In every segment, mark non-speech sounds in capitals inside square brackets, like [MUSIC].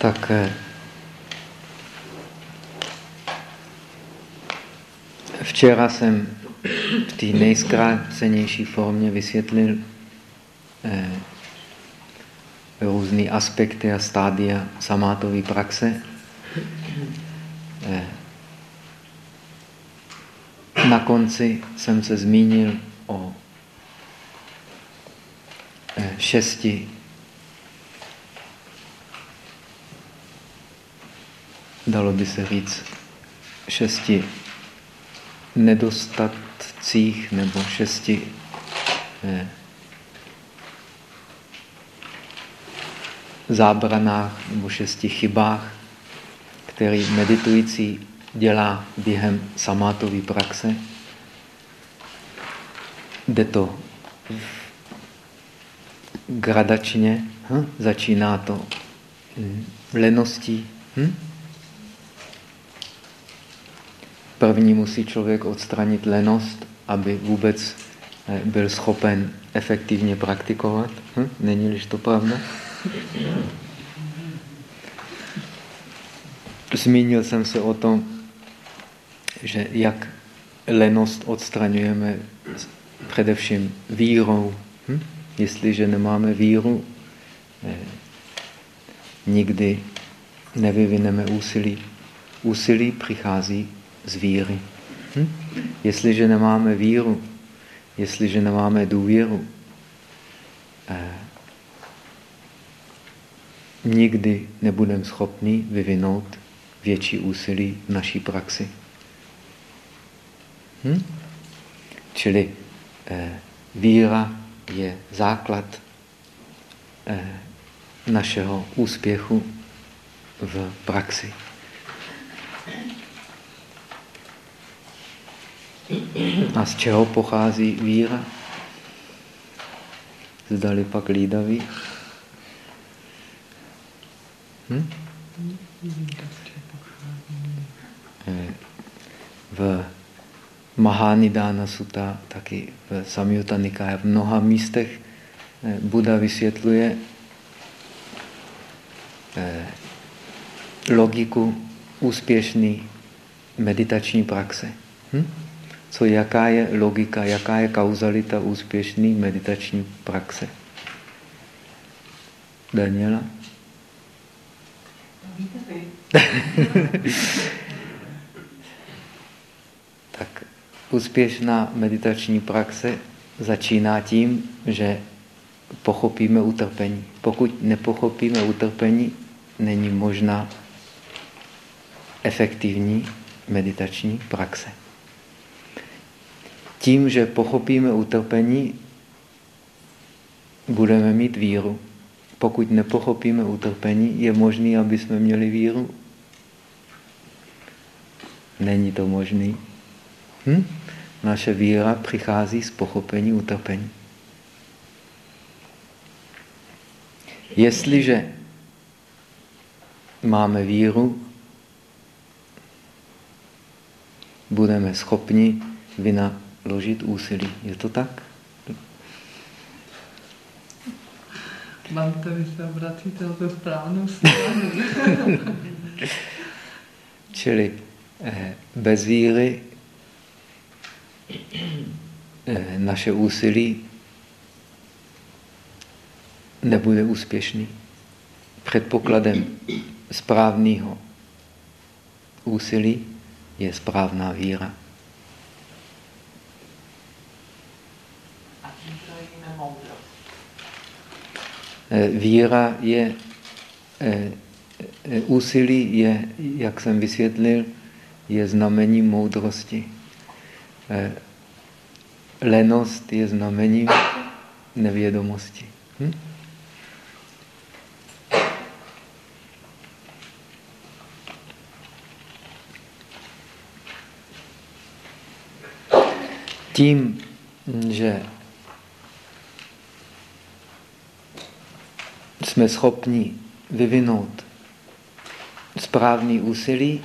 Tak eh, včera jsem v té nejzkrácenější formě vysvětlil eh, různé aspekty a stádia samátové praxe. Eh, na konci jsem se zmínil o šesti dalo by se říct, šesti nedostatcích nebo šesti eh, zábranách nebo šesti chybách, který meditující dělá během samátové praxe. Jde to gradačně, hm? začíná to leností, hm? První musí člověk odstranit lenost, aby vůbec eh, byl schopen efektivně praktikovat. Hm? Není-liž to pravda? Zmínil jsem se o tom, že jak lenost odstraňujeme především vírou. Hm? Jestliže nemáme víru, eh, nikdy nevyvineme úsilí. Úsilí přichází z víry. Hm? Jestliže nemáme víru, jestliže nemáme důvěru, eh, nikdy nebudeme schopni vyvinout větší úsilí v naší praxi. Hm? Čili eh, víra je základ eh, našeho úspěchu v praxi. A z čeho pochází víra? Zdali pak lídaví? Hm? Eh, v Mahanidána Sutta, taky v Samyutta Nikaya, v mnoha místech eh, Buda vysvětluje eh, logiku úspěšné meditační praxe. Hm? Co jaká je logika, jaká je kauzalita úspěšné meditační praxe. Daniela? [LAUGHS] tak úspěšná meditační praxe začíná tím, že pochopíme utrpení. Pokud nepochopíme utrpení, není možná efektivní meditační praxe. Tím, že pochopíme utrpení, budeme mít víru. Pokud nepochopíme utrpení, je možné, aby jsme měli víru? Není to možné. Hm? Naše víra přichází z pochopení utrpení. Jestliže máme víru, budeme schopni vina vložit úsilí. Je to tak? Bante, vy se obracíte o to správnou stranu. [LAUGHS] Čili eh, bez víry eh, naše úsilí nebude úspěšný. Předpokladem správného úsilí je správná víra. Víra je, eh, eh, úsilí je, jak jsem vysvětlil, je znamením moudrosti. Lenost je znamením nevědomosti. Hm? Tím, že jsme schopni vyvinout správný úsilí,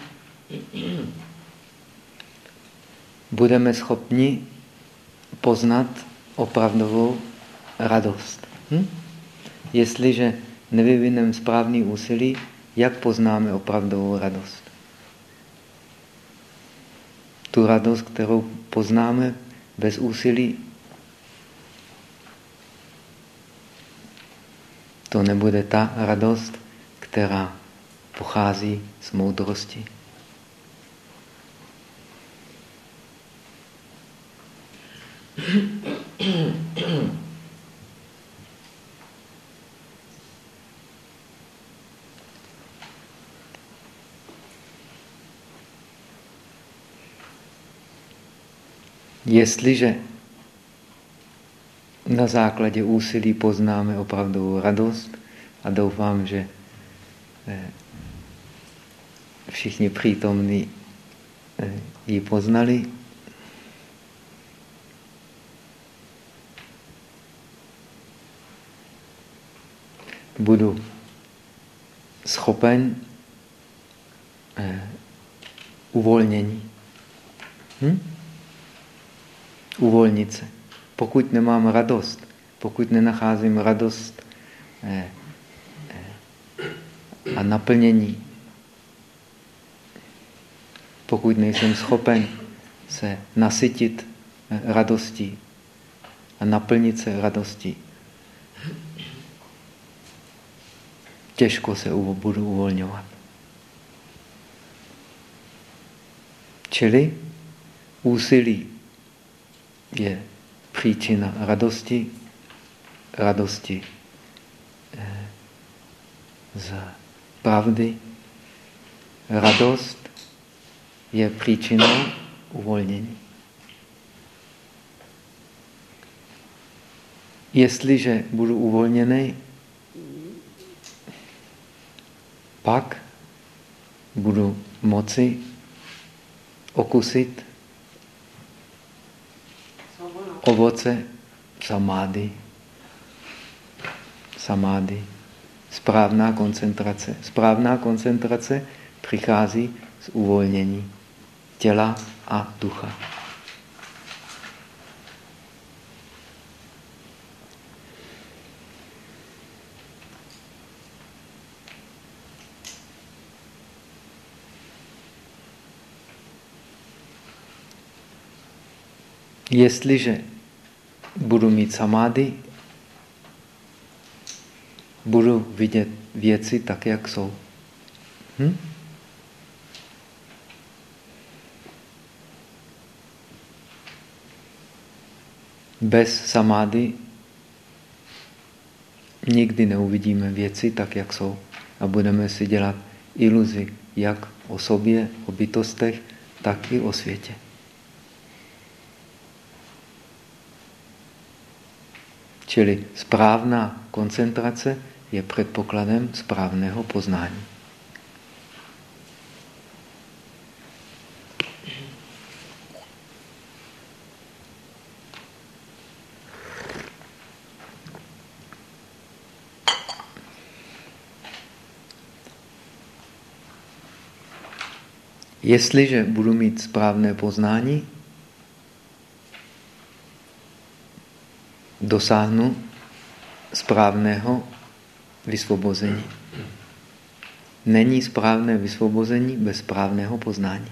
budeme schopni poznat opravdovou radost. Hm? Jestliže nevyvineme správný úsilí, Jak poznáme opravdovou radost? Tu radost, kterou poznáme bez úsilí, to nebude ta radost, která pochází z moudrosti. Jestliže na základě úsilí poznáme opravdovou radost a doufám, že eh, všichni přítomní eh, ji poznali, budu schopen eh, uvolnění. Hm? uvolnit se. Pokud nemám radost, pokud nenacházím radost eh, eh, a naplnění, pokud nejsem schopen se nasytit eh, radostí a naplnit se radostí, těžko se budu uvolňovat. Čili úsilí je příčina radosti, radosti eh, z pravdy. Radost je příčinou uvolnění. Jestliže budu uvolněný, pak budu moci okusit ovoce samády. Samády. Správná koncentrace. Správná koncentrace přichází z uvolnění těla a ducha. Jestliže budu mít samády, budu vidět věci tak, jak jsou. Hm? Bez samády nikdy neuvidíme věci tak, jak jsou. A budeme si dělat iluzi jak o sobě, o bytostech, tak i o světě. Čili správná koncentrace je předpokladem správného poznání. Jestliže budu mít správné poznání, dosáhnu správného vysvobození. Není správné vysvobození bez správného poznání.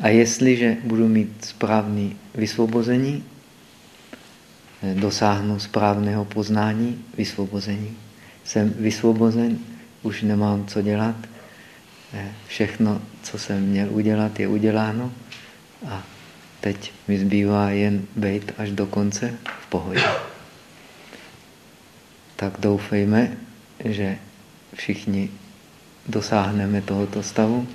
A jestliže budu mít správný vysvobození, dosáhnu správného poznání, vysvobození. Jsem vysvobozen, už nemám co dělat, všechno, co jsem měl udělat, je uděláno a teď mi zbývá jen být až do konce v pohodě. Tak doufejme, že všichni dosáhneme tohoto stavu.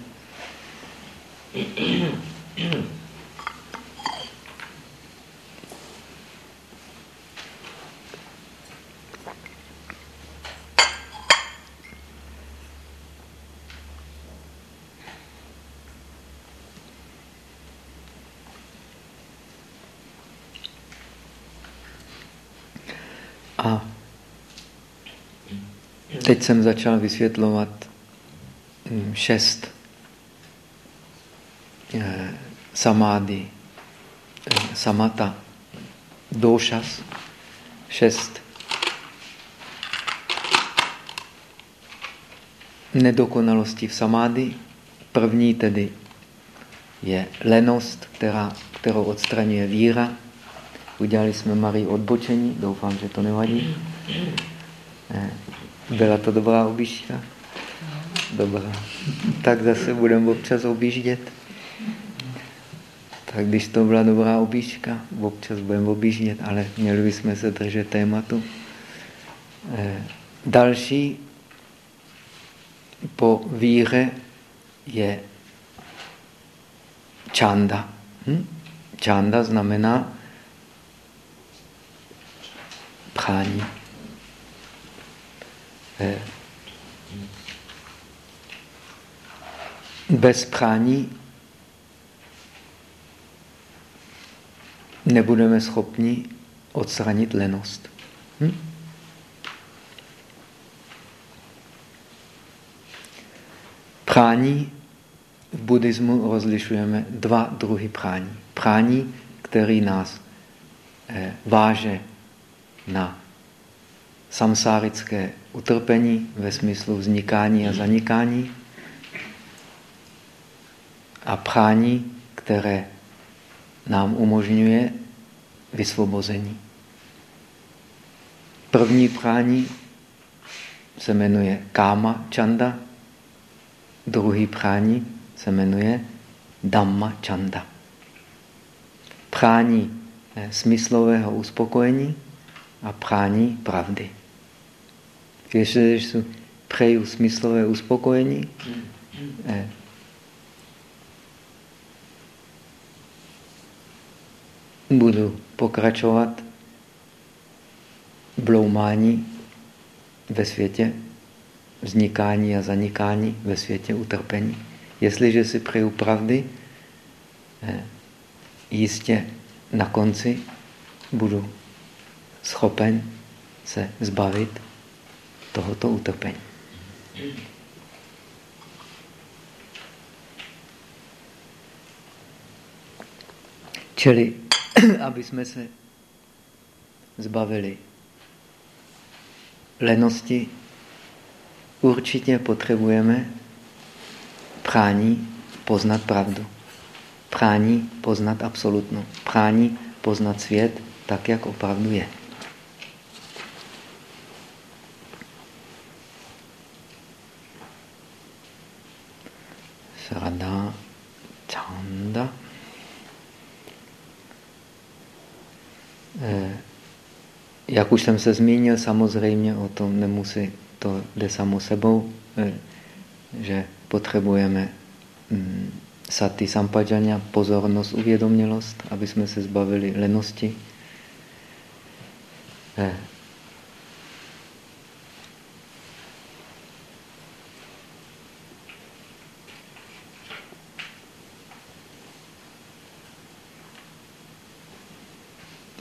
Teď jsem začal vysvětlovat hm, šest eh, samády, eh, samata, došas, šest nedokonalosti v samády. První tedy je lenost, která, kterou odstraňuje víra. Udělali jsme Marii odbočení, doufám, že to nevadí. Byla to dobrá objížďka? Dobrá. Tak zase budeme občas objíždět. Tak když to byla dobrá objížďka, občas budeme objíždět, ale měli bychom se držet tématu. Eh, další po víře je čanda. Hm? Čanda znamená prání. Eh, bez prání nebudeme schopni odstranit lenost. Hm? Prání v buddhismu rozlišujeme dva druhy prání. Prání, který nás eh, váže na samsárické utrpení ve smyslu vznikání a zanikání a prání, které nám umožňuje vysvobození. První prání se jmenuje Káma Chanda, druhý prání se jmenuje Dhamma Chanda. Prání eh, smyslového uspokojení a prání pravdy. Jestliže jsou přeju smyslové uspokojení, eh, budu pokračovat bloumání ve světě vznikání a zanikání ve světě utrpení. Jestliže si přeju pravdy, eh, jistě na konci budu schopen se zbavit tohoto utrpení. Čili, [CLEARS THROAT] aby jsme se zbavili lenosti, určitě potřebujeme prání poznat pravdu. Prání poznat absolutno. Prání poznat svět tak, jak opravdu je. Sada Chanda. Jak už jsem se zmínil, samozřejmě o tom nemusí, to jde samo sebou, že potřebujeme mm, sati sampajaňa, pozornost, uvědomělost, aby jsme se zbavili lenosti.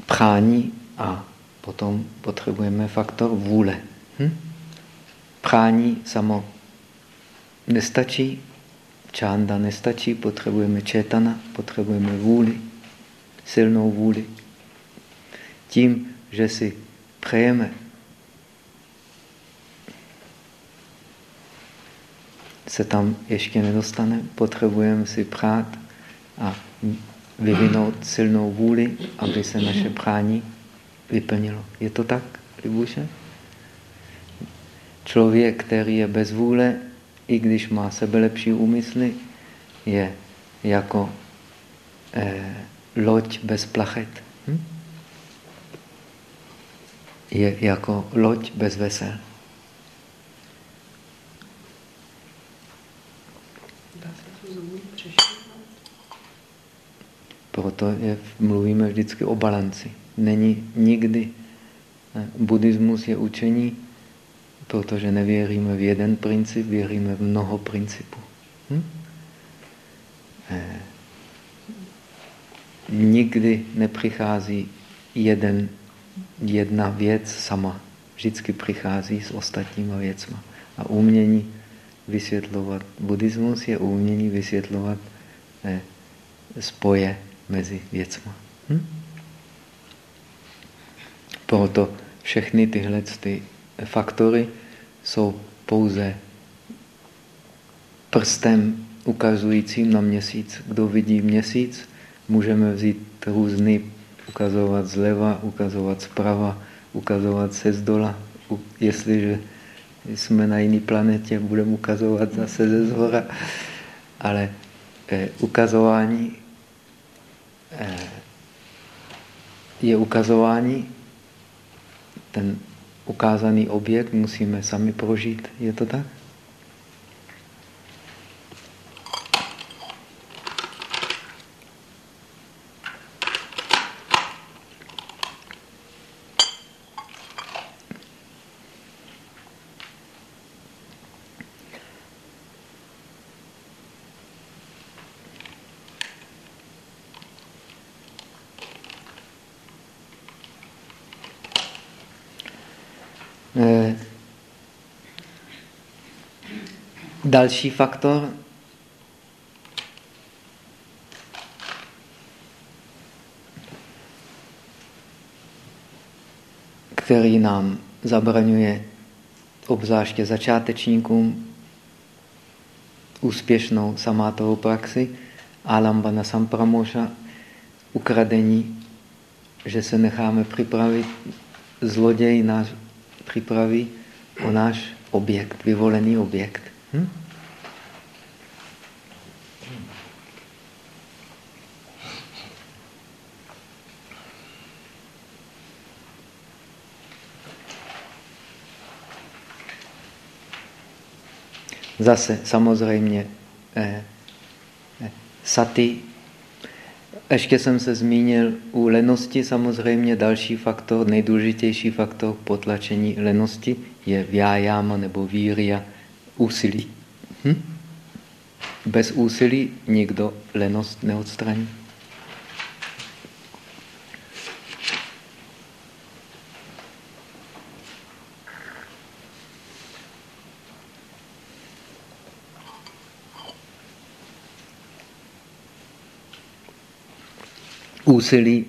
Prání a potom potřebujeme faktor vůle. Hm? Prání samo nestačí, čanda nestačí, potřebujeme četana, potřebujeme vůli, silnou vůli. Tím, že si přejeme se tam ještě nedostane, potřebujeme si prát a vyvinout silnou vůli, aby se naše prání vyplnilo. Je to tak, Libuše? Člověk, který je bez vůle, i když má sebelepší úmysly, je jako eh, loď bez plachet. Hm? Je jako loď bez vesel. Proto je, mluvíme vždycky o balanci. Není nikdy. Eh, buddhismus je učení, protože nevěříme v jeden princip, věříme v mnoho principů. Hm? Eh, nikdy nepřichází jeden, jedna věc sama. Vždycky přichází s ostatníma věcma. A umění vysvětlovat buddhismus je umění vysvětlovat eh, spoje mezi věcmi. Hm? Proto všechny tyhle ty faktory jsou pouze prstem ukazujícím na měsíc. Kdo vidí měsíc, můžeme vzít různý, ukazovat zleva, ukazovat zprava, ukazovat se z dola. Jestliže jsme na jiné planetě, budeme ukazovat zase ze zhora. Ale eh, ukazování je ukazování, ten ukázaný objekt musíme sami prožít. Je to tak? Další faktor který nám zabraňuje obzvláště začátečníkům úspěšnou samátovou praxi, alambana sampramoša, ukradení, že se necháme připravit, zloděj nás připraví o náš objekt, vyvolený objekt. Hm? Zase samozřejmě eh, eh, saty. Ještě jsem se zmínil u lenosti, samozřejmě další faktor, nejdůležitější faktor potlačení lenosti je vyájáma nebo víria, úsilí. Hm? Bez úsilí nikdo lenost neodstraní. Úsilí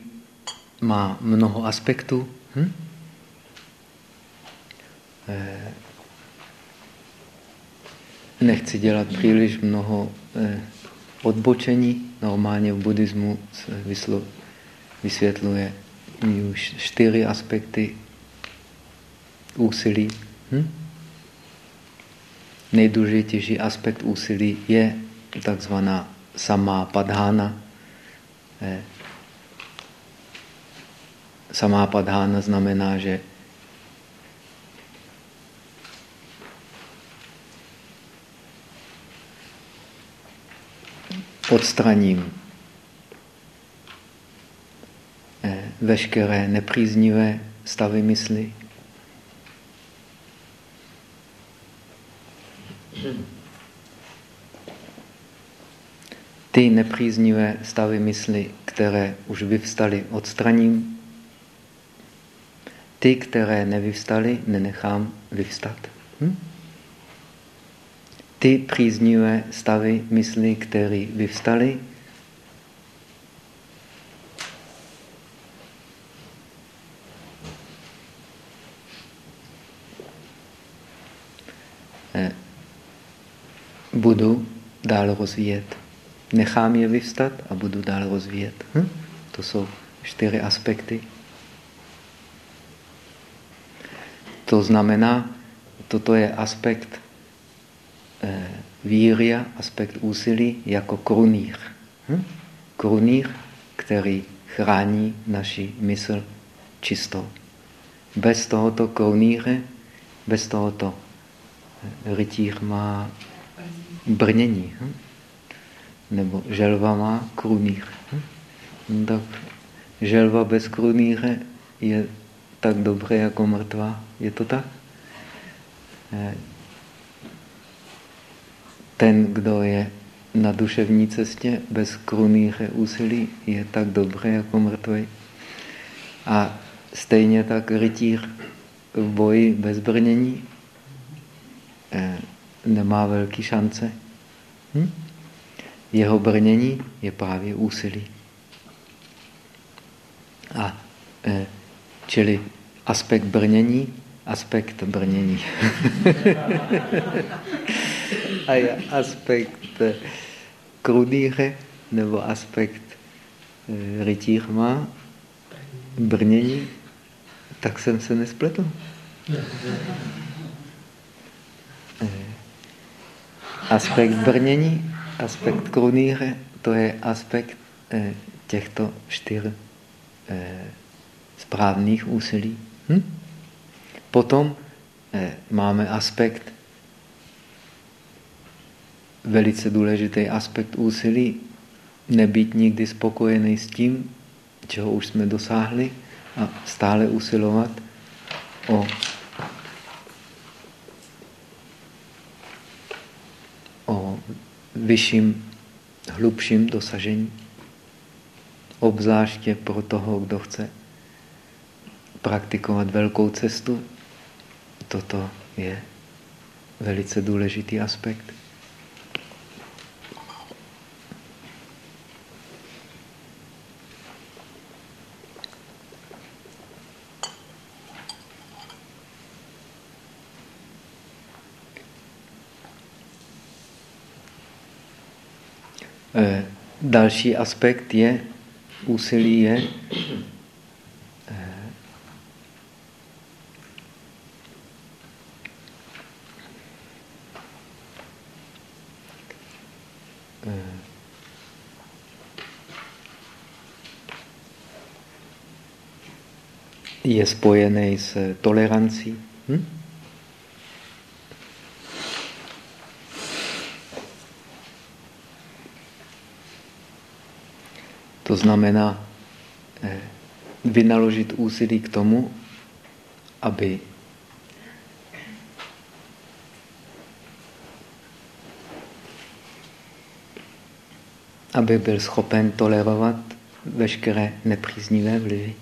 má mnoho aspektů. Hm? Eh, nechci dělat příliš mnoho eh, odbočení. Normálně v buddhismu se vysvětluje už čtyři aspekty úsilí. Hm? Nejdůležitější aspekt úsilí je takzvaná samá padhána. Samá padhána znamená, že odstraním eh, veškeré nepříznivé stavy mysli. Ty nepříznivé stavy mysli, které už vyvstaly, odstraním. Ty, které nevyvstaly, nenechám vyvstat. Hm? ty příznivé stavy mysli, které vyvstaly, eh, budu dál rozvíjet. Nechám je vyvstat a budu dál rozvíjet. Hm? To jsou čtyři aspekty. To znamená, toto je aspekt Eh, víria, aspekt úsilí, jako krunýr. Hm? Krunýr, který chrání naši mysl čistou. Bez tohoto krunýře, bez tohoto eh, rytíř má brnění. Hm? Nebo želva má krunýr. Hm? No tak želva bez krunýře je tak dobré jako mrtvá. Je to tak? Eh, ten, kdo je na duševní cestě bez krunýře úsilí, je tak dobrý jako mrtvý. A stejně tak rytíř v boji bez brnění eh, nemá velký šance. Hm? Jeho brnění je právě úsilí. A eh, čili aspekt brnění, aspekt brnění. [LAUGHS] a je aspekt krudýře nebo aspekt e, rytířma, brnění, tak jsem se nespletl. E, aspekt brnění, aspekt krunýře, to je aspekt těchto čtyř správných úsilí. Hm? Potom eh, máme aspekt, velice důležitý aspekt úsilí, nebýt nikdy spokojený s tím, čeho už jsme dosáhli a stále usilovat o o vyšším, hlubším dosažení. Obzvláště pro toho, kdo chce praktikovat velkou cestu, toto je velice důležitý aspekt. Eh, další aspekt je, úsilí je je spojený s tolerancí. Hm? To znamená eh, vynaložit úsilí k tomu, aby aby byl schopen tolerovat veškeré nepříznivé vlivy.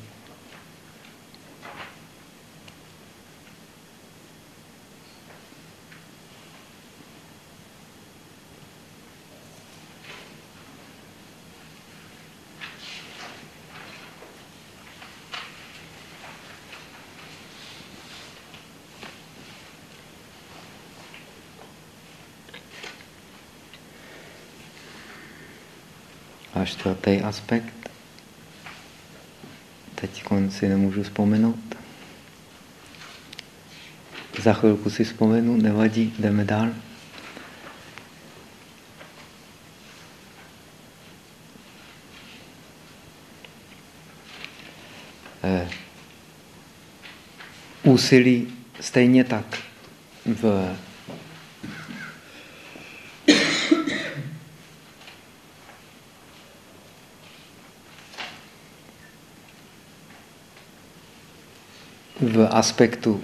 Čtvrtý aspekt. Teď si nemůžu vzpomenout. Za chvilku si vzpomenu, nevadí, jdeme dál. Eh, úsilí stejně tak v v aspektu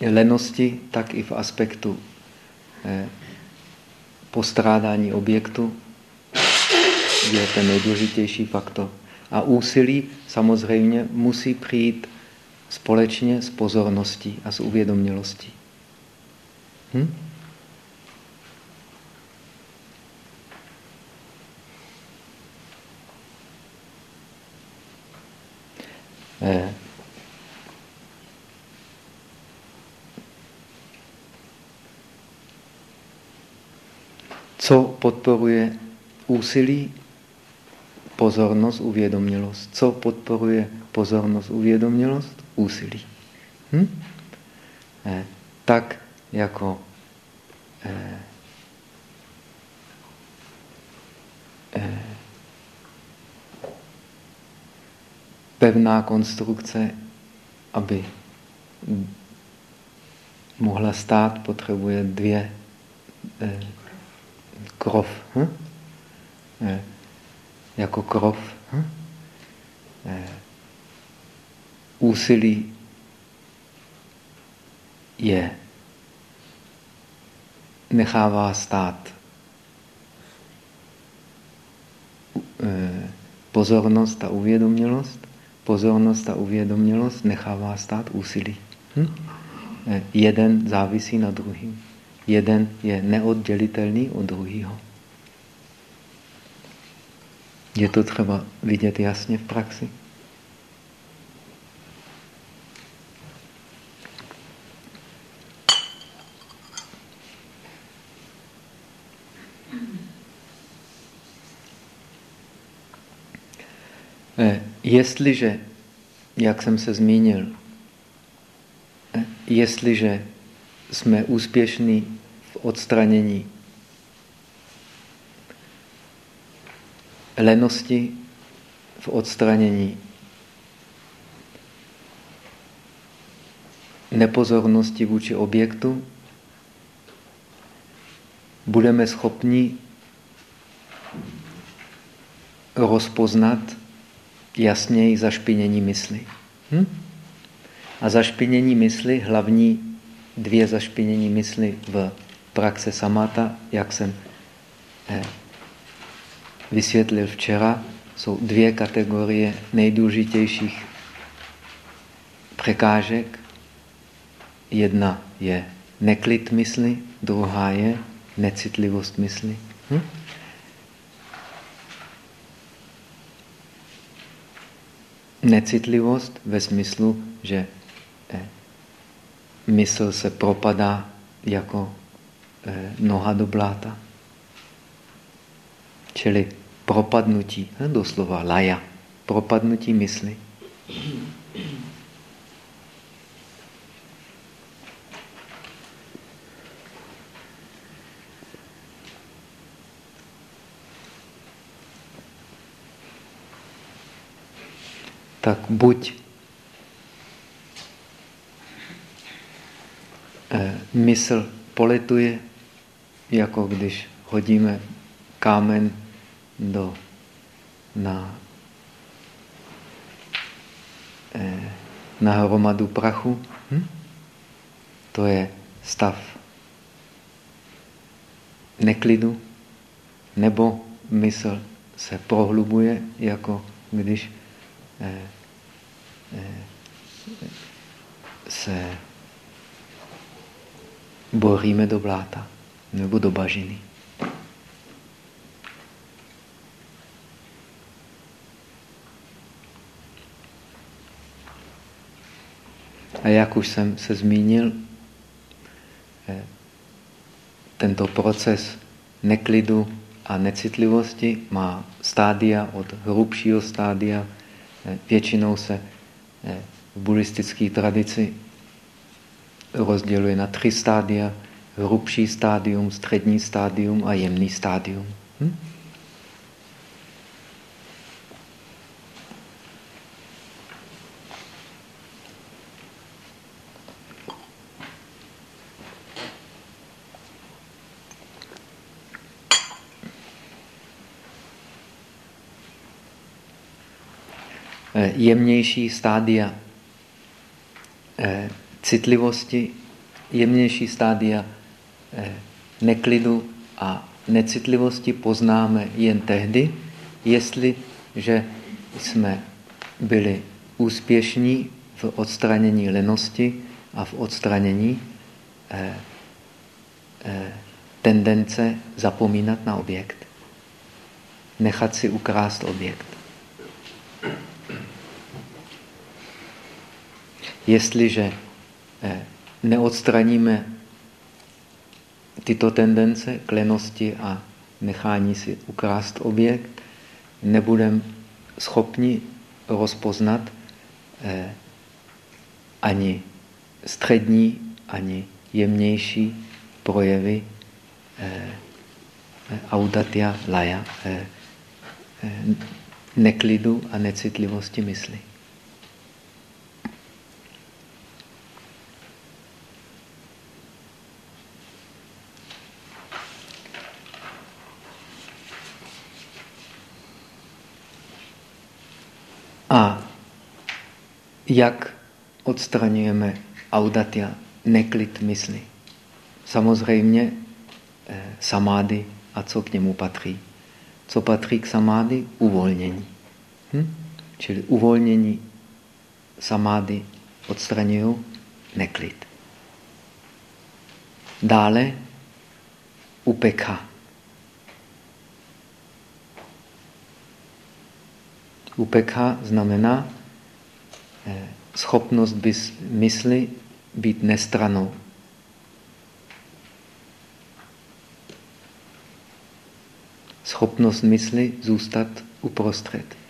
lenosti, tak i v aspektu eh, postrádání objektu je ten nejdůležitější faktor. A úsilí samozřejmě musí přijít společně s pozorností a s uvědomělostí. Hm? Co podporuje úsilí? Pozornost, uvědomělost. Co podporuje pozornost, uvědomělost? Úsilí. Hm? Eh, tak jako eh, eh, pevná konstrukce, aby mohla stát, potřebuje dvě krov. Hm? Eh, jako krov. Hm? Eh, úsilí je nechává stát eh, pozornost a uvědomělost pozornost a uvědomělost nechává stát úsilí. Hm? Jeden závisí na druhým. Jeden je neoddělitelný od druhého. Je to třeba vidět jasně v praxi. Eh, jestliže, jak jsem se zmínil, eh, jestliže jsme úspěšní v odstranění lenosti, v odstranění nepozornosti vůči objektu, budeme schopni rozpoznat jasněji zašpinění mysli. Hm? A zašpinění mysli, hlavní dvě zašpinění mysli v praxe samáta, jak jsem eh, vysvětlil včera, jsou dvě kategorie nejdůležitějších překážek. Jedna je neklid mysli, druhá je necitlivost mysli. Hm? Necitlivost ve smyslu, že mysl se propadá jako eh, noha do bláta. Čili propadnutí, hm, doslova laja, propadnutí mysli. tak buď eh, mysl polituje, jako když hodíme kámen do, na, eh, na hromadu prachu. Hm? To je stav neklidu, nebo mysl se prohlubuje, jako když eh, eh, se boríme do bláta nebo do bažiny. A jak už jsem se zmínil, eh, tento proces neklidu a necitlivosti má stádia od hrubšího stádia. Eh, většinou se eh, v buddhistické tradici rozděluje na tři stádia. Hrubší stádium, střední stádium a jemný stádium. Hm? jemnější stádia eh, citlivosti, jemnější stádia eh, neklidu a necitlivosti poznáme jen tehdy, jestliže jsme byli úspěšní v odstranění lenosti a v odstranění eh, tendence zapomínat na objekt. Nechat si ukrást objekt. Jestliže eh, neodstraníme tyto tendence klenosti a nechání si ukrást objekt, nebudeme schopni rozpoznat eh, ani střední, ani jemnější projevy eh, audatia laya, neklidu a necitlivosti mysli. A jak odstraňujeme audatia, neklid mysli? Samozřejmě eh, samády a co k němu patří. Co patří k samády? Uvolnění. Hm? Čili uvolnění samády odstraňují neklid. Dále upekha. Upekha znamená eh, schopnost bys, mysli být nestranou. Schopnost mysli zůstat uprostřed.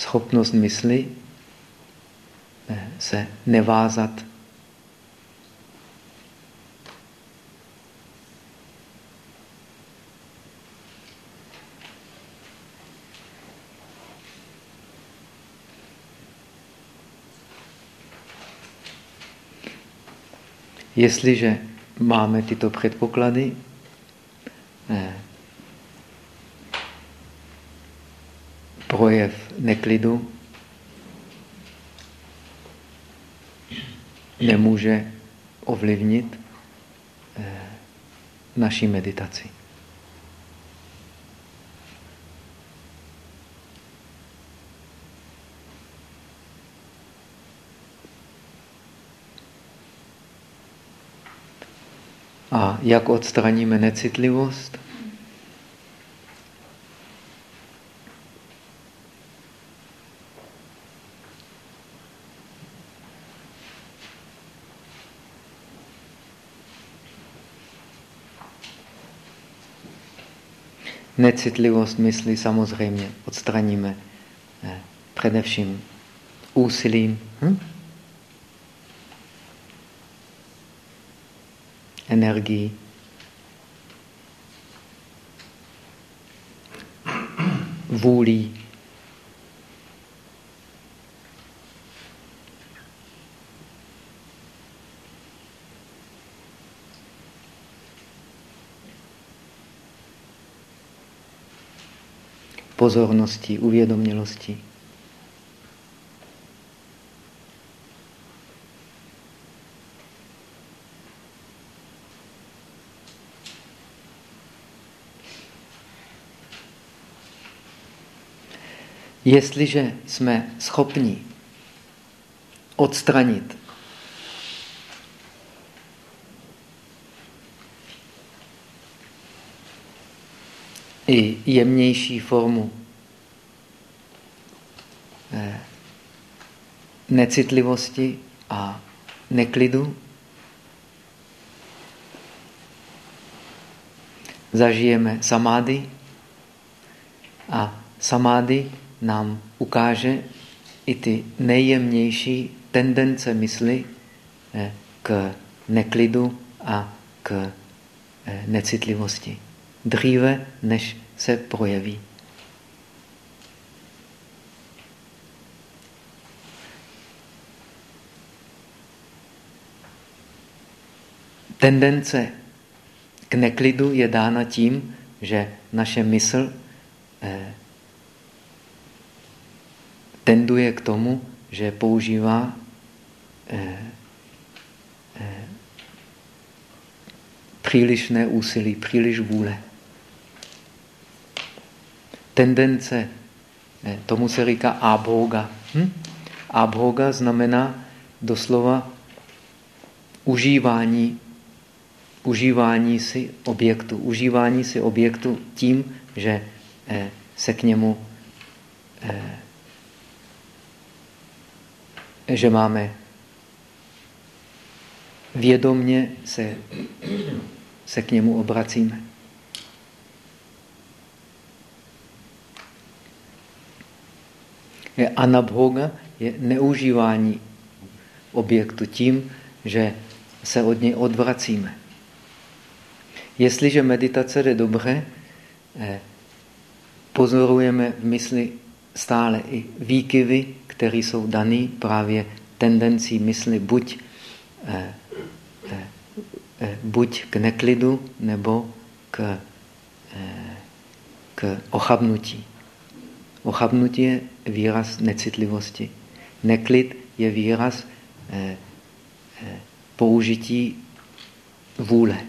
schopnost mysli eh, se nevázat Jestliže máme tyto předpoklady, eh, projev neklidu nemůže ovlivnit eh, naší meditaci. A jak odstraníme necitlivost? Necitlivost mysli samozřejmě odstraníme eh, především úsilím. Hm? Energii. Vůlí. pozornosti, uvědomělosti. Jestliže jsme schopni odstranit i jemnější formu eh, necitlivosti a neklidu, zažijeme samády a samády nám ukáže i ty nejjemnější tendence mysli eh, k neklidu a k eh, necitlivosti. Dříve, než se projeví. Tendence k neklidu je dána tím, že naše mysl eh, tenduje k tomu, že používá eh, eh, přílišné úsilí, příliš vůle. Tendence, eh, tomu se říká abhoga. Hm? Abhoga znamená doslova užívání, užívání si objektu. Užívání si objektu tím, že eh, se k němu eh, že máme vědomně se, se k němu obracíme. Anabhoga je neužívání objektu tím, že se od něj odvracíme. Jestliže meditace jde dobře, eh, pozorujeme v mysli stále i výkyvy, které jsou dané právě tendencí mysli buď, eh, eh, eh, buď k neklidu nebo k, eh, k ochabnutí. Ochabnutí je výraz necitlivosti. Neklid je výraz eh, eh, použití vůle.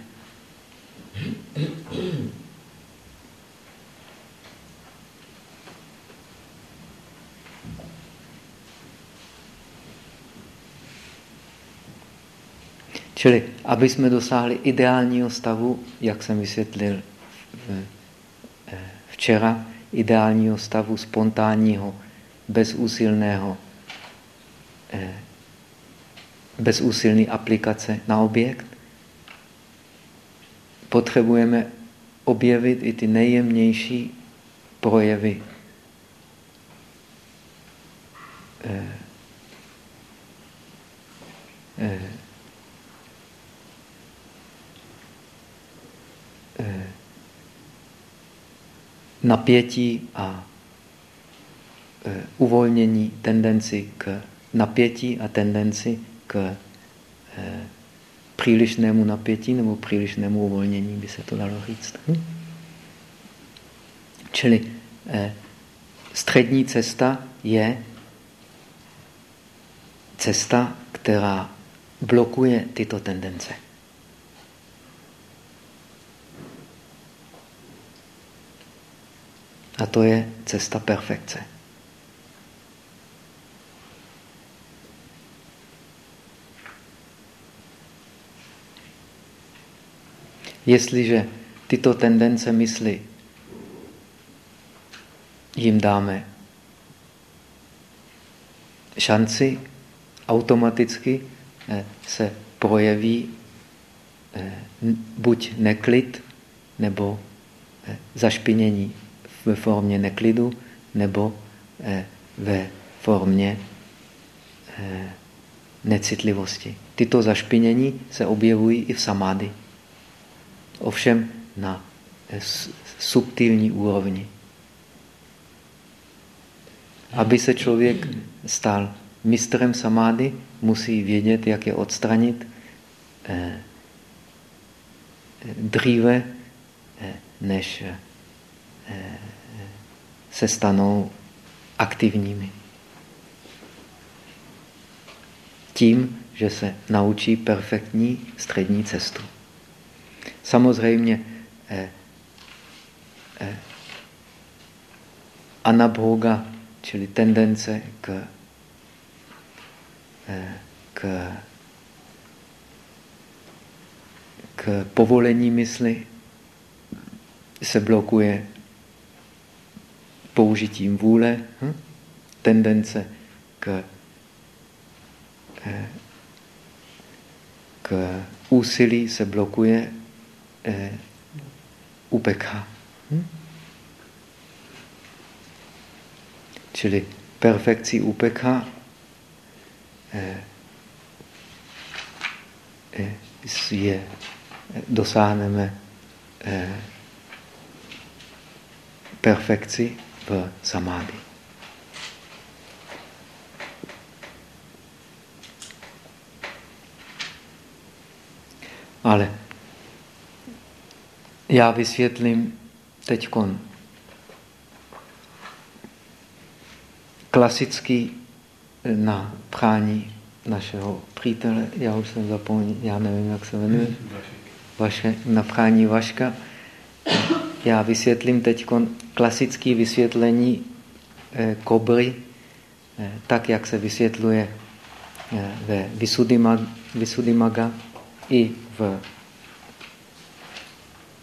Čili, aby jsme dosáhli ideálního stavu, jak jsem vysvětlil eh, včera, ideálního stavu spontánního, bezúsilného, eh, bezúsilné aplikace na objekt, potřebujeme objevit i ty nejjemnější projevy eh, eh, napětí a eh, uvolnění tendenci k napětí a tendenci k eh, přílišnému napětí nebo přílišnému uvolnění, by se to dalo říct. Hm? Čili eh, střední cesta je cesta, která blokuje tyto tendence. A to je cesta perfekce. Jestliže tyto tendence mysli jim dáme šanci, automaticky eh, se projeví eh, buď neklid, nebo eh, zašpinění ve formě neklidu, nebo ve formě necitlivosti. Tyto zašpinění se objevují i v samády ovšem na subtilní úrovni. Aby se člověk stal mistrem samády, musí vědět, jak je odstranit eh, dříve, eh, než eh, se stanou aktivními. Tím, že se naučí perfektní střední cestu. Samozřejmě eh, eh, anabhoga, čili tendence k, eh, k, k povolení mysli se blokuje použitím vůle, hm? tendence k, eh, k úsilí se blokuje eh, upekha. Hm? Čili perfekcí upekha eh, eh, je, dosáhneme perfekci v samády. Ale já vysvětlím teď klasický na prání našeho přítele, já už jsem zapomněl, já nevím, jak se jmenuje, vaše, na prání Vaška. Já vysvětlím teď klasické vysvětlení eh, kobry, eh, tak, jak se vysvětluje eh, ve Visuddhimaga i v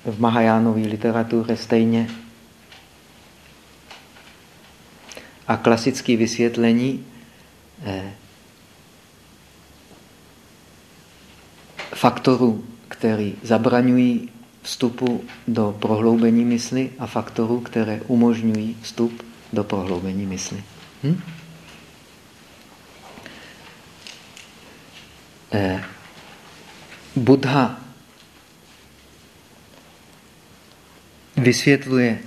v Mahajánové literatuře stejně. A klasické vysvětlení faktorů, který zabraňují vstupu do prohloubení mysli a faktorů, které umožňují vstup do prohloubení mysli. Hm? Eh, Buddha vysvětluje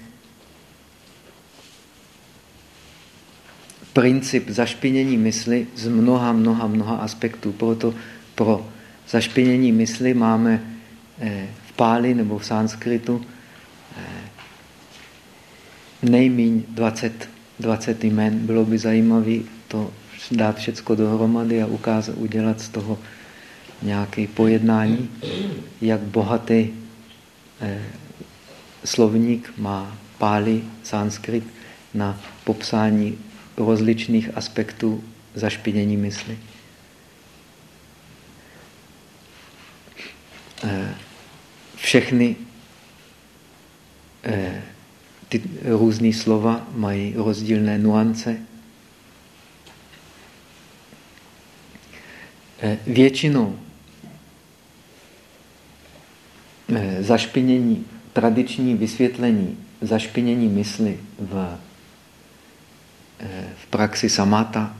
princip zašpinění mysli z mnoha, mnoha, mnoha aspektů. Proto pro zašpinění mysli máme eh, páli nebo v sanskritu eh, nejmíň 20, 20 jmen. Bylo by zajímavé to dát všechno dohromady a ukázat, udělat z toho nějaké pojednání, jak bohatý eh, slovník má páli, sanskrit na popsání rozličných aspektů zašpinění mysli. Eh, všechny eh, ty různé slova mají rozdílné nuance. Eh, většinou zašpinění tradiční vysvětlení zašpinění mysli v, eh, v praxi samata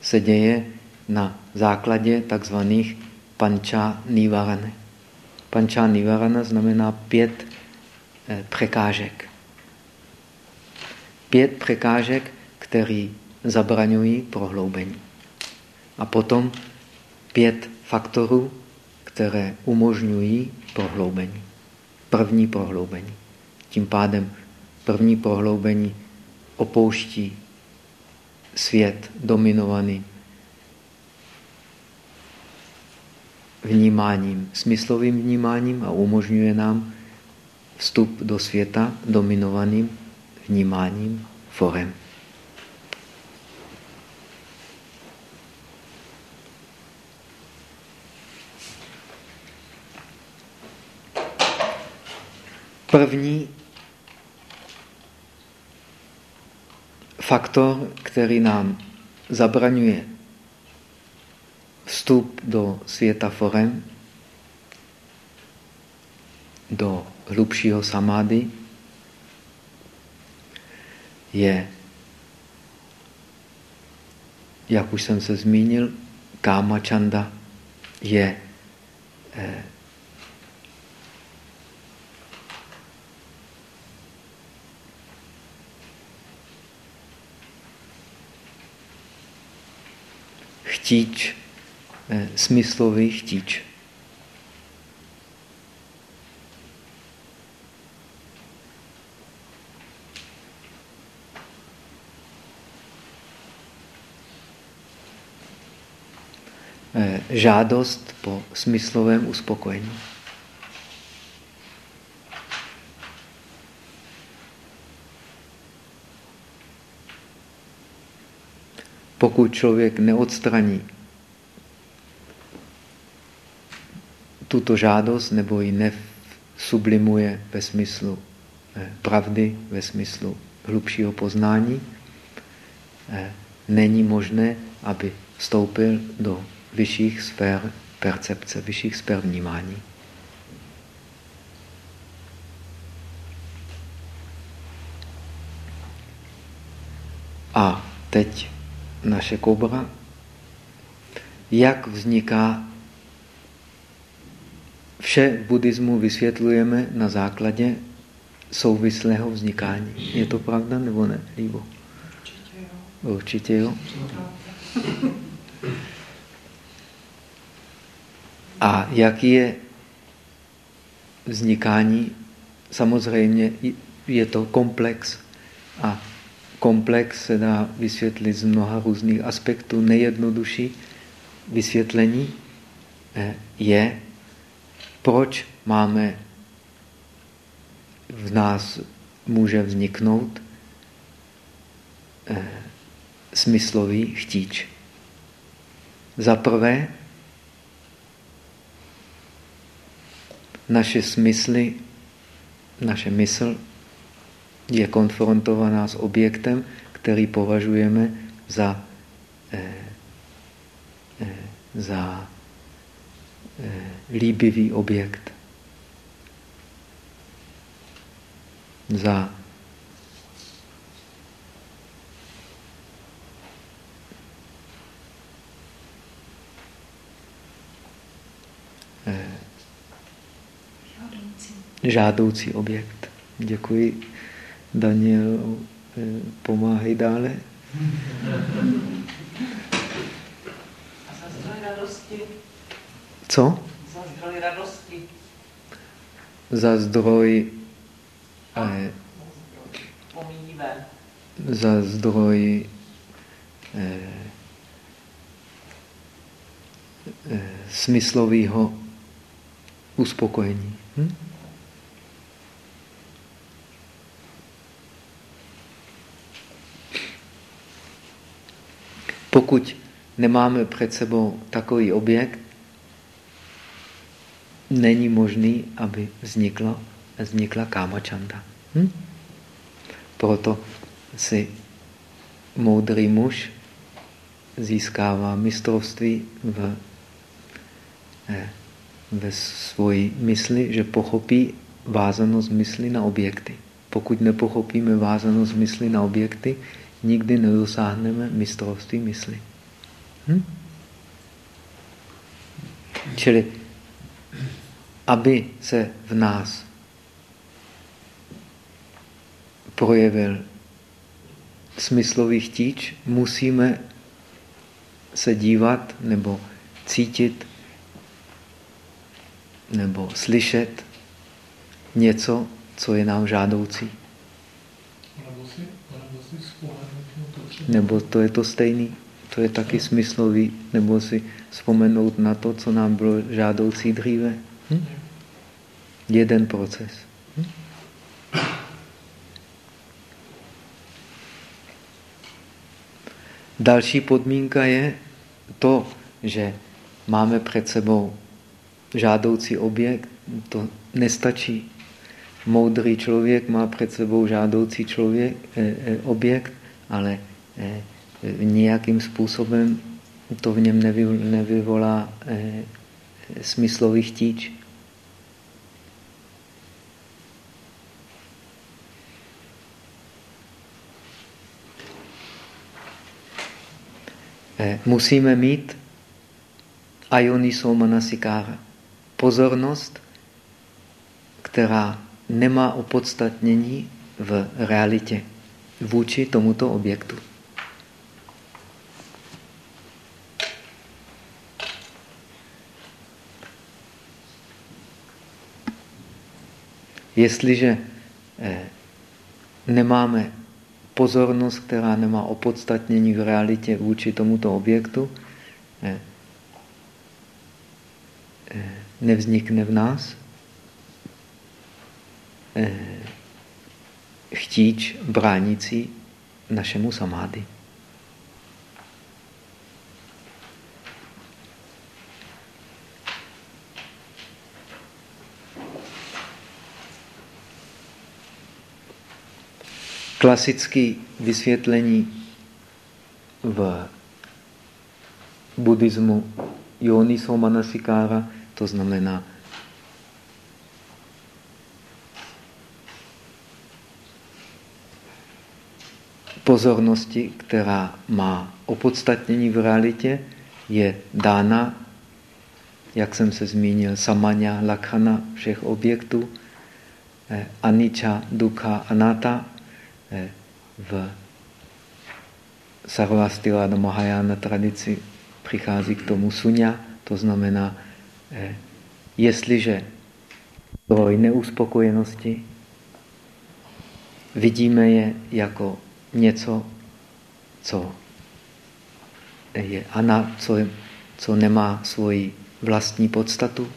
se děje na základě takzvaných panča nivarana. Panča nivarana znamená pět eh, překážek. Pět překážek, které zabraňují prohloubení. A potom pět faktorů, které umožňují prohloubení. První prohloubení. Tím pádem první prohloubení opouští svět dominovaný vnímáním, smyslovým vnímáním a umožňuje nám vstup do světa dominovaným vnímáním forem. První faktor, který nám zabraňuje vstup do světa forem, do hlubšího samády, je, jak už jsem se zmínil, káma čanda je eh, chtíč, smyslový chtíč. Eh, žádost po smyslovém uspokojení. pokud člověk neodstraní tuto žádost nebo ji nesublimuje ve smyslu eh, pravdy, ve smyslu hlubšího poznání, eh, není možné, aby vstoupil do vyšších sfér percepce, vyšších sfér vnímání. A teď naše kobra, jak vzniká Vše v buddhismu vysvětlujeme na základě souvislého vznikání. Je to pravda nebo ne, Líbo? Určitě jo. Určitě jo. A jaký je vznikání? Samozřejmě je to komplex a komplex se dá vysvětlit z mnoha různých aspektů. Nejjednodušší vysvětlení eh, je, proč máme v nás může vzniknout eh, smyslový chtíč. Za prvé, naše smysly, naše mysl je konfrontovaná s objektem, který považujeme za, eh, eh, za líbivý objekt. Za eh, žádoucí objekt. Děkuji. Daniel, eh, pomáhej dále. A za zdroj radosti? Co? Za zdroj radosti. Za zdroj eh, Pomíjivé. za zdroj eh, eh, smyslového uspokojení. Hm? Pokud nemáme před sebou takový objekt, není možný, aby vznikla, vznikla kámačanda. Hm? Proto si moudrý muž získává mistrovství v, eh, ve svoji mysli, že pochopí vázanost mysli na objekty. Pokud nepochopíme vázanost mysli na objekty, nikdy nedosáhneme mistrovství mysli. Hm? Čili, aby se v nás projevil smyslový chtíč, musíme se dívat nebo cítit nebo slyšet něco, co je nám žádoucí. Nebo to je to stejný, to je taky smyslový, nebo si vzpomenout na to, co nám bylo žádoucí dříve. Hm? Jeden proces. Hm? Další podmínka je to, že máme před sebou žádoucí objekt, to nestačí. Moudrý člověk má před sebou žádoucí člověk, eh, eh, objekt, ale eh, nějakým způsobem to v něm nevy, nevyvolá eh, smyslový chtíč. Eh, musíme mít ayoniso manasikára. Pozornost, která nemá opodstatnění v realitě vůči tomuto objektu. Jestliže eh, nemáme pozornost, která nemá opodstatnění v realitě vůči tomuto objektu, eh, eh, nevznikne v nás chtíč bránící našemu samády. Klasické vysvětlení v buddhismu Yoniso Manasikára, to znamená pozornosti, která má opodstatnění v realitě, je dána, jak jsem se zmínil, samanya, lakhana všech objektů, eh, anicca, dukkha, anatta, v Sarvastivada Mahayana tradici přichází k tomu sunya, to znamená, eh, jestliže zdroj neuspokojenosti vidíme je jako něco, co je ana, co, co nemá svoji vlastní podstatu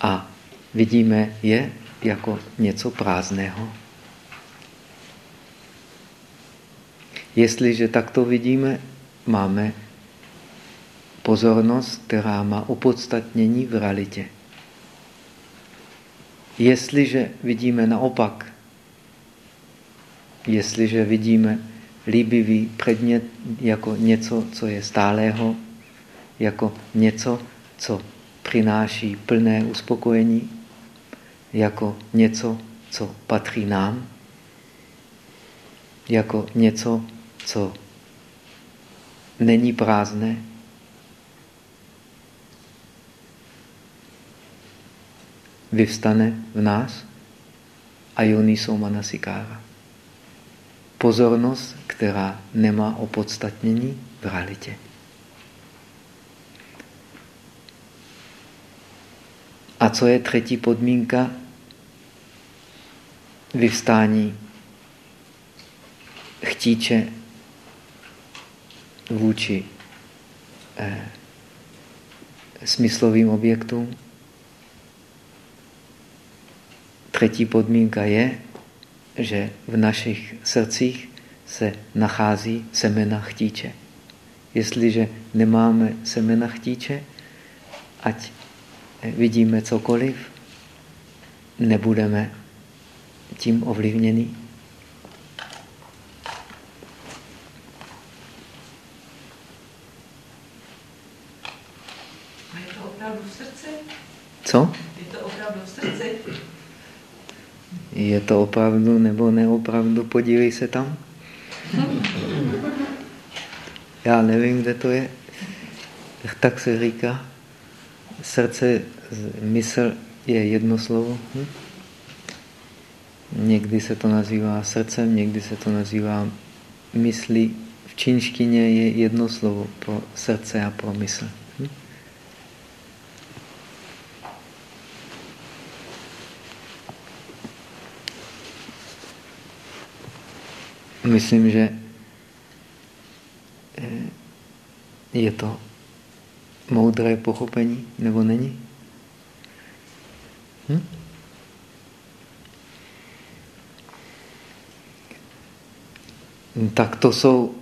a vidíme je jako něco prázdného. Jestliže takto vidíme, máme pozornost, která má opodstatnění v realitě. Jestliže vidíme naopak, jestliže vidíme líbivý předmět jako něco, co je stálého, jako něco, co přináší plné uspokojení, jako něco, co patří nám, jako něco, co není prázdné, vyvstane v nás a jsou manasikára. Pozornost, která nemá opodstatnění v realitě. A co je třetí podmínka vyvstání chtíče vůči eh, smyslovým objektům. Třetí podmínka je, že v našich srdcích se nachází semena chtíče. Jestliže nemáme semena chtíče, ať vidíme cokoliv, nebudeme tím ovlivněni. Co? Je to opravdu v srdci? Je to opravdu nebo neopravdu? Podívej se tam. Já nevím, kde to je. Tak se říká. Srdce, mysl je jedno slovo. Hm? Někdy se to nazývá srdcem, někdy se to nazývá myslí. V čínštině je jedno slovo pro srdce a pro mysl. Hm? Myslím, že eh, je to moudré pochopení, nebo není? Hm? Tak to jsou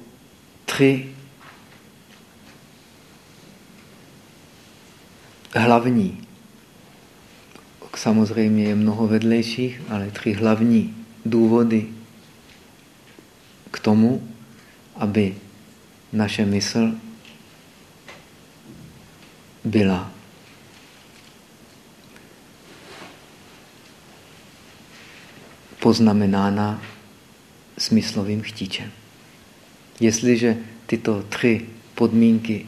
tři hlavní. Samozřejmě je mnoho vedlejších, ale tři hlavní důvody k tomu, aby naše mysl byla poznamenána smyslovým chtíčem. Jestliže tyto tři podmínky,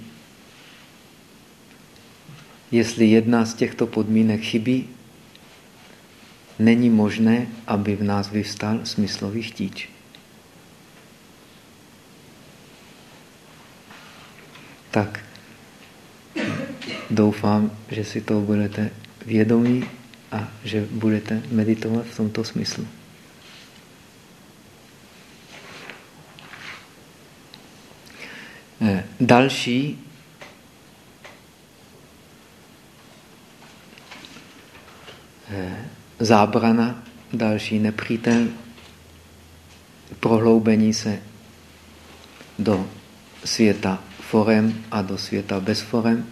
jestli jedna z těchto podmínek chybí, není možné, aby v nás vyvstal smyslový chtíč. Tak. Doufám, že si to budete vědomí a že budete meditovat v tomto smyslu. Eh, další. Eh, zábrana, další nepřítel, prohloubení se do světa forem a do světa bez forem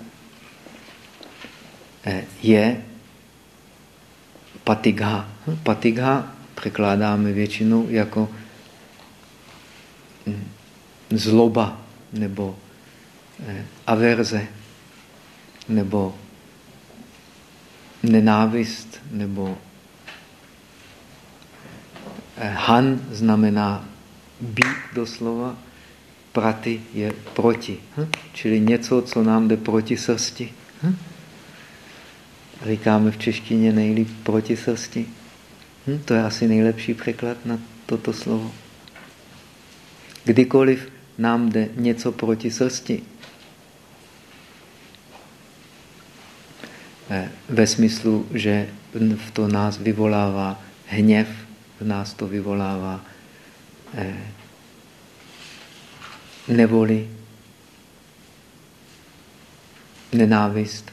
eh, je patigha. Patigha překládáme většinou jako hm, zloba nebo eh, averze nebo nenávist nebo eh, han znamená být doslova praty je proti. Hm? Čili něco, co nám jde proti srsti. Hm? Říkáme v češtině nejlíp proti srsti. Hm? To je asi nejlepší překlad na toto slovo. Kdykoliv nám jde něco proti srsti, eh, ve smyslu, že v to nás vyvolává hněv, v nás to vyvolává eh, nevoli, nenávist.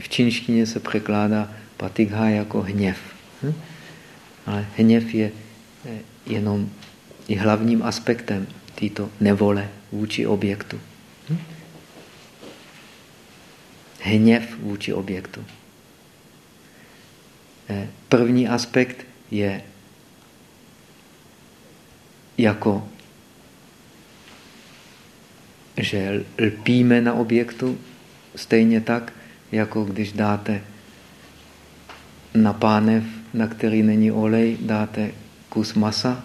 V čínštině se překládá patigha jako hněv. Hm? Ale hněv je eh, jenom i hlavním aspektem této nevole vůči objektu. Hm? Hněv vůči objektu. Eh, první aspekt je jako že lpíme na objektu, stejně tak, jako když dáte na pánev, na který není olej, dáte kus masa,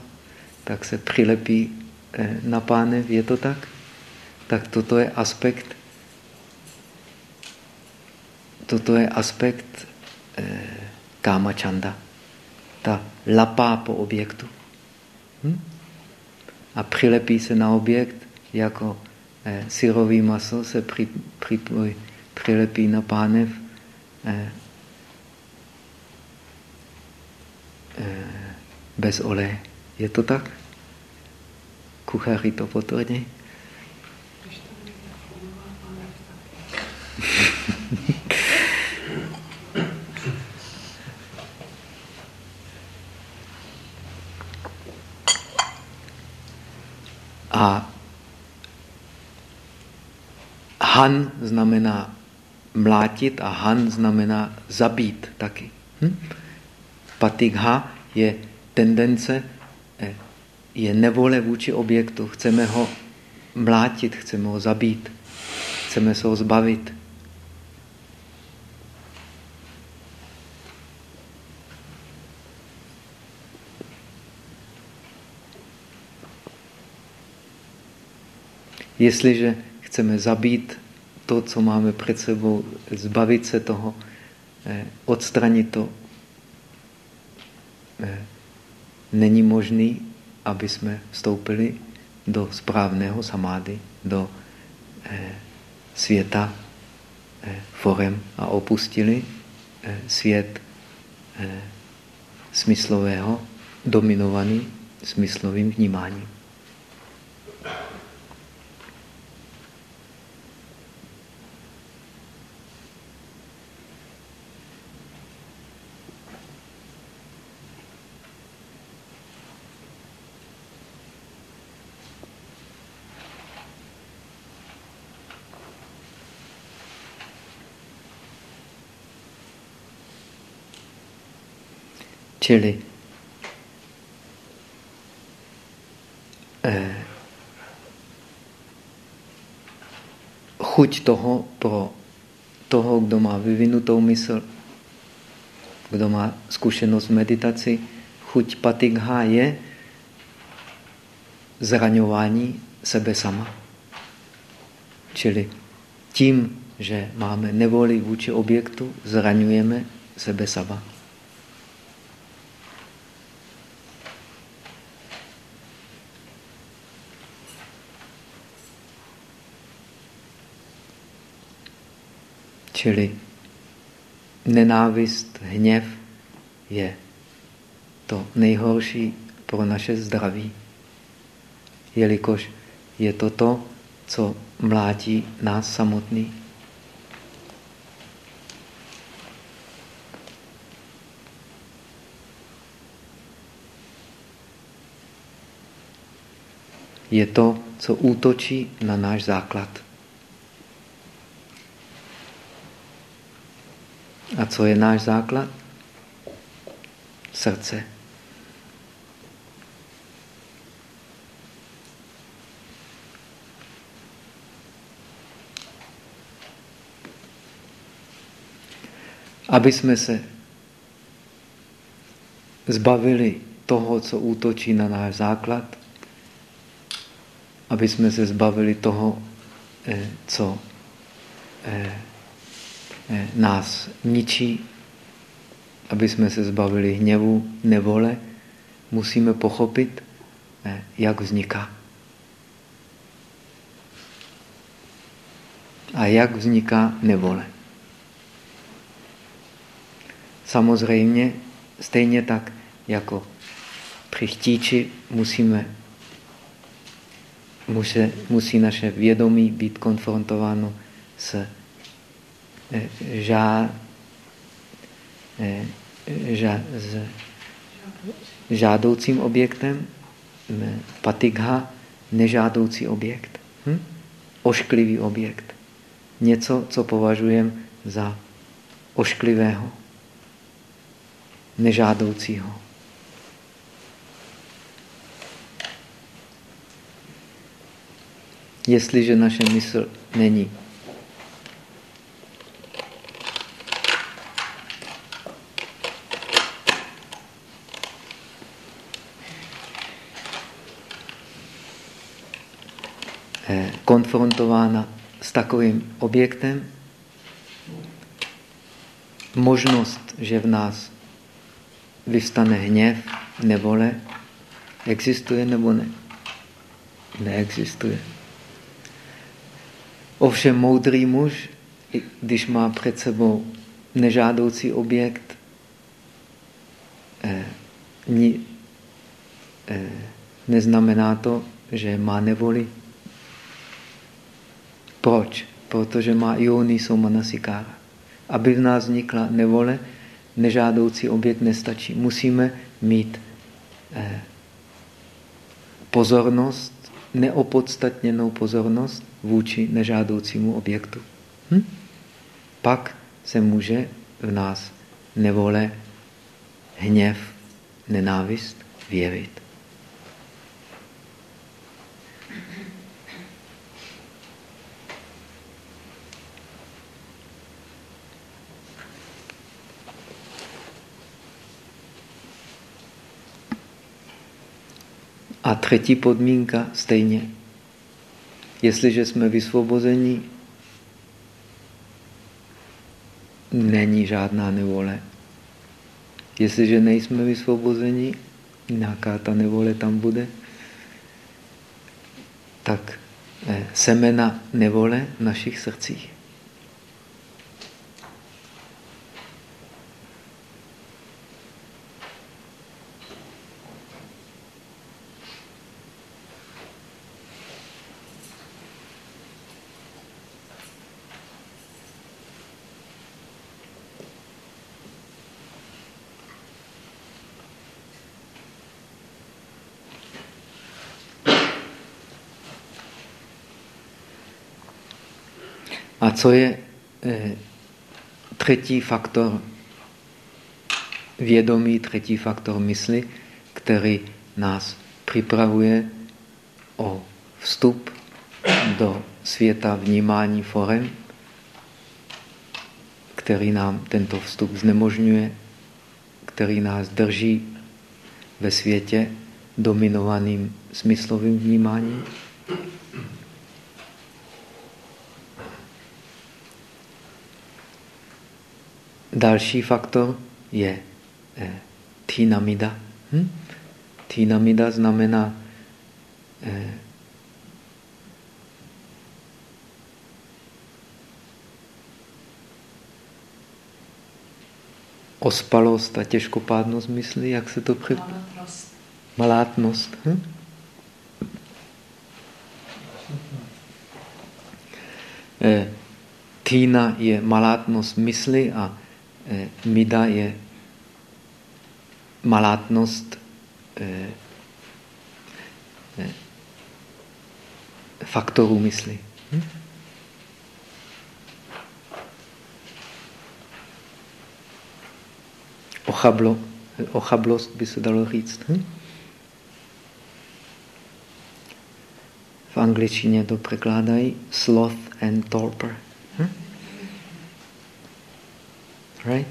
tak se přilepí eh, na pánev, je to tak? Tak toto je aspekt toto je aspekt eh, káma čanda. Ta lapá po objektu. Hm? A přilepí se na objekt jako syrový maso se při, při, přilepí na pánev eh, eh, bez oleje. Je to tak? Kuchaři to potvrdí? [LAUGHS] A Han znamená mlátit a Han znamená zabít taky. Hm? Patigha je tendence, eh, je nevole vůči objektu. Chceme ho mlátit, chceme ho zabít, chceme se ho zbavit. Jestliže chceme zabít to, co máme před sebou, zbavit se toho, eh, odstranit to, eh, není možný, aby jsme vstoupili do správného samády, do eh, světa forem a opustili svět smyslového, dominovaný smyslovým vnímáním. Čili eh, chuť toho pro toho, kdo má vyvinutou mysl, kdo má zkušenost meditaci, chuť patigha je zraňování sebe sama. Čili tím, že máme nevoli vůči objektu, zraňujeme sebe sama. Čili nenávist, hněv je to nejhorší pro naše zdraví, jelikož je to to, co mlátí nás samotný. Je to, co útočí na náš základ. Co je náš základ? Srdce. Aby jsme se zbavili toho, co útočí na náš základ, aby jsme se zbavili toho, eh, co Eh, nás ničí, aby jsme se zbavili hněvu, nevole, musíme pochopit, eh, jak vzniká. A jak vzniká nevole. Samozřejmě stejně tak jako při chtíči musíme, musí, musí naše vědomí být konfrontováno s žá, žá, s žádoucím objektem, patigha, nežádoucí objekt. Hm? Ošklivý objekt. Něco, co považujeme za ošklivého, nežádoucího. Jestliže naše mysl není konfrontována s takovým objektem, možnost, že v nás vystane hněv, nevole, existuje nebo ne? Neexistuje. Ovšem moudrý muž, když má před sebou nežádoucí objekt, eh, ni, eh, neznamená to, že má nevoli. Proč? Protože má iony somanasikára. Aby v nás vznikla nevole, nežádoucí objekt nestačí. Musíme mít eh, pozornost, neopodstatněnou pozornost vůči nežádoucímu objektu. Hm? Pak se může v nás nevole, hněv, nenávist věvit. A třetí podmínka stejně. Jestliže jsme vysvobozeni, není žádná nevole. Jestliže nejsme vysvobozeni, nějaká ta nevole tam bude, tak eh, semena nevole v našich srdcích. A co je eh, třetí faktor vědomí, třetí faktor mysli, který nás připravuje o vstup do světa vnímání forem, který nám tento vstup znemožňuje, který nás drží ve světě dominovaným smyslovým vnímáním. Další faktor je eh, tinamida. Hm? Tinamida znamená eh, ospalost a těžkopádnost mysli, jak se to před... Malátnost. Malátnost. Hm? Eh, týna je malátnost mysli a mida je malátnost eh, eh, faktorů mysli. Hm? Ochablo, ochablost by se dalo říct. Hm? V angličtině to překládají sloth and torpor. Hm? Right?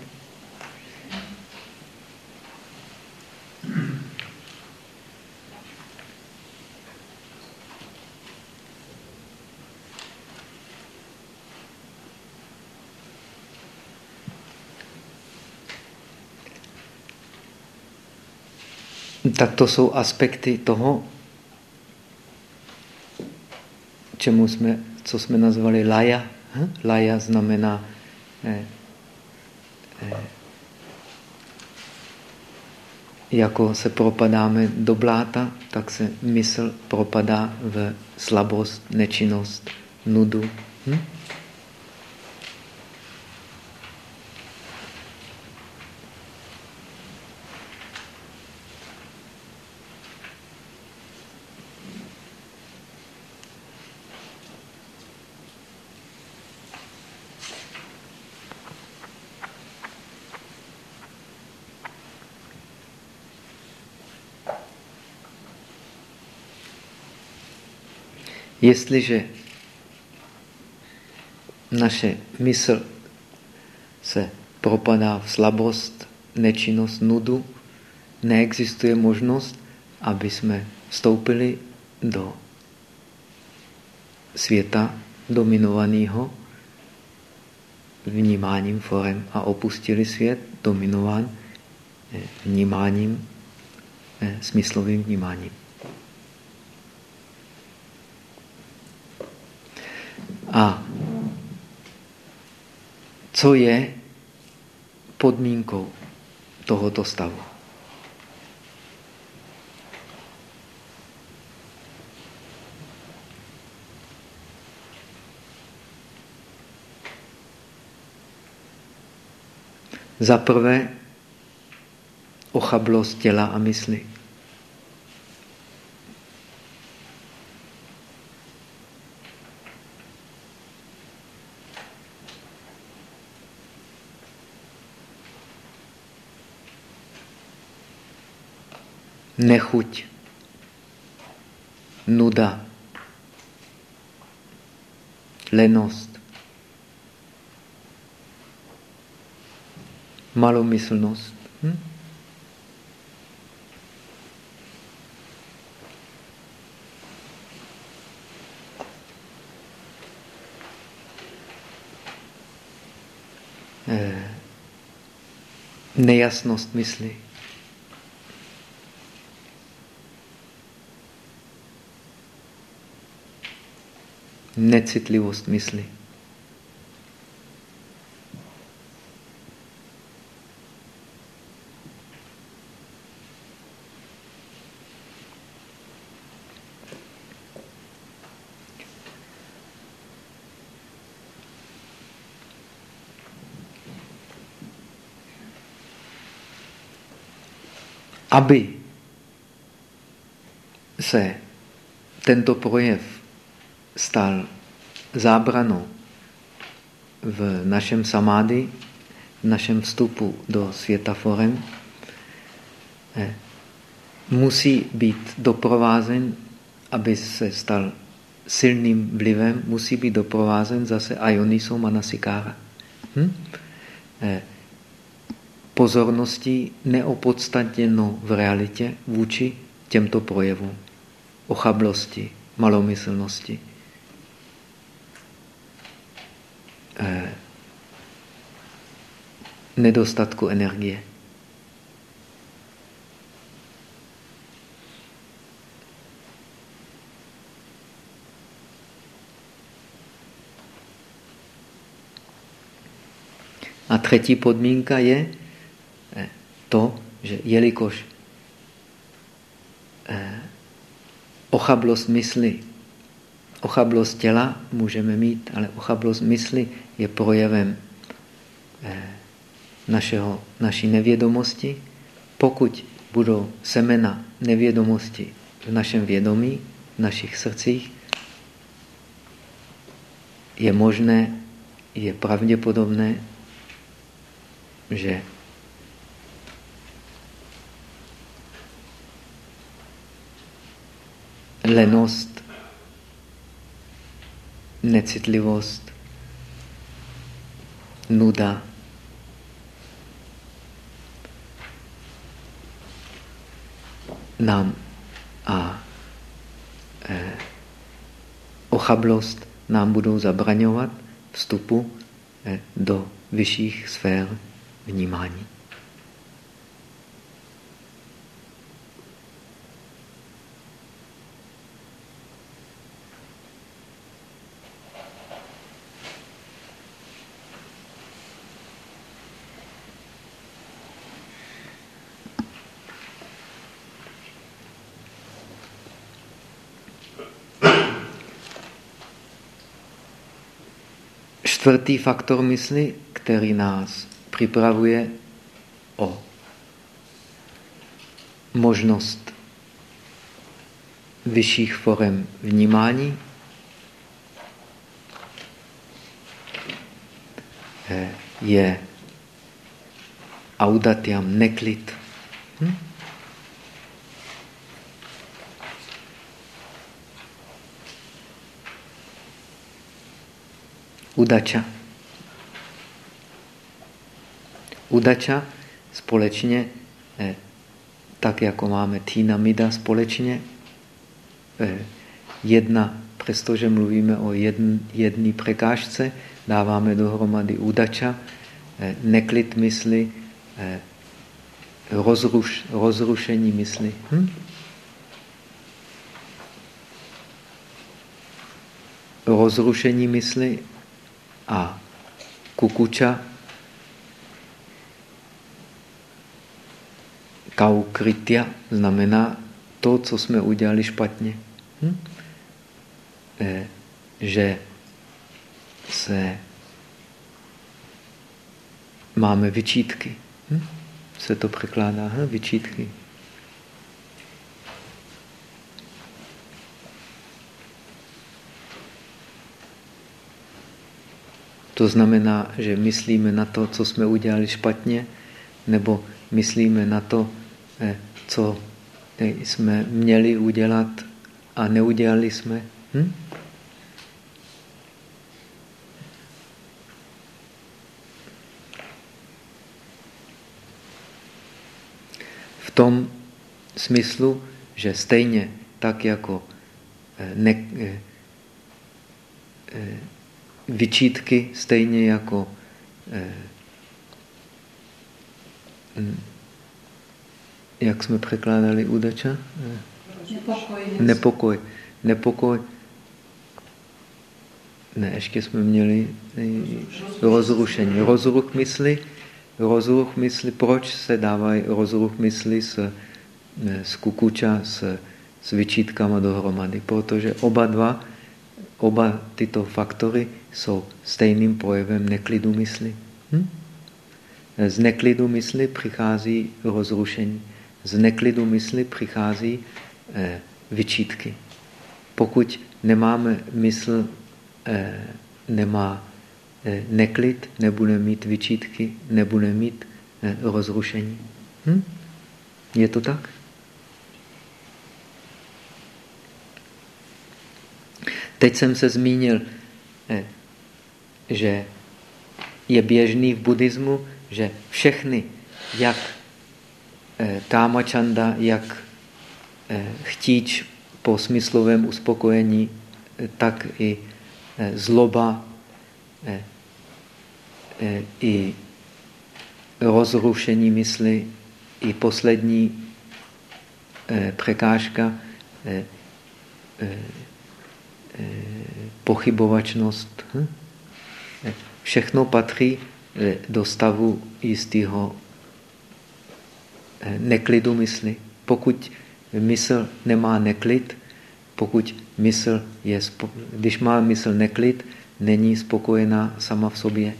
Tak to jsou aspekty toho, čemu jsme, co jsme nazvali laja. Hm? Laja znamená eh, jako se propadáme do bláta, tak se mysl propadá v slabost, nečinnost, nudu. Hm? Jestliže naše mysl se propadá v slabost, nečinnost, nudu, neexistuje možnost, aby jsme vstoupili do světa dominovaného vnímáním forem a opustili svět dominován eh, vnímáním, eh, smyslovým vnímáním. A co je podmínkou tohoto stavu? Za prvé ochablost těla a mysli. nechuť, nuda, lenost, malomyslnost. Hm? Eh, nejasnost mysli. Necitlivost mysli. aby se tento projev stal zábranou v našem samády, v našem vstupu do světa forem, eh, musí být doprovázen, aby se stal silným vlivem, musí být doprovázen zase ajonisou manasikára. Hm? Eh, pozorností neopodstatněnou v realitě vůči těmto projevům. Ochablosti, malomyslnosti. Eh, nedostatku energie. A třetí podmínka je, to, že jelikož eh, ochablost mysli, ochablost těla můžeme mít, ale ochablost mysli je projevem eh, našeho, naší nevědomosti. Pokud budou semena nevědomosti v našem vědomí, v našich srdcích, je možné, je pravděpodobné, že lenost, necitlivost, nuda. Nám a eh, ochablost nám budou zabraňovat vstupu eh, do vyšších sfér vnímání. Čtvrtý faktor mysli, který nás připravuje o možnost vyšších forem vnímání, je audatiam neklid. Hm? Udača. Udača společně, eh, tak jako máme Tina Mida společně, eh, jedna, přestože mluvíme o jedn, jedné překážce, dáváme dohromady udača, eh, neklid mysli, rozruš, rozrušení mysli. Hm? Rozrušení mysli a kukuča kaukritya znamená to, co jsme udělali špatně. Hm? E, že se máme vyčítky. Hm? Se to překládá, hm? vyčítky. To znamená, že myslíme na to, co jsme udělali špatně, nebo myslíme na to, eh, co eh, jsme měli udělat a neudělali jsme. Hm? V tom smyslu, že stejně tak jako eh, ne, vyčítky, stejně jako eh, hm, jak jsme překládali udača? Nepokoj. Nepokoj. Nepokoj. Ne, ještě jsme měli rozrušení. Rozruch mysli. Rozruch mysli. Proč se dávají rozruch mysli s, s kukuča, s, s vyčítkama dohromady? Protože oba dva, oba tyto faktory jsou stejným projevem neklidu mysli. Hm? Z neklidu mysli přichází rozrušení. Z neklidu mysli přichází eh, vyčítky. Pokud nemáme mysl, eh, nemá eh, neklid, nebude mít vyčítky, nebude mít eh, rozrušení. Hm? Je to tak? Teď jsem se zmínil, eh, že je běžný v buddhismu, že všechny, jak eh, Kámačanda, jak eh, chtíč po smyslovém uspokojení, tak i zloba, i rozrušení mysli, i poslední překážka, pochybovačnost. Hm? Všechno patří eh, do stavu jistého eh, neklidu mysli. Pokud mysl nemá neklid, pokud mysl je, když má mysl neklid, není spokojená sama v sobě.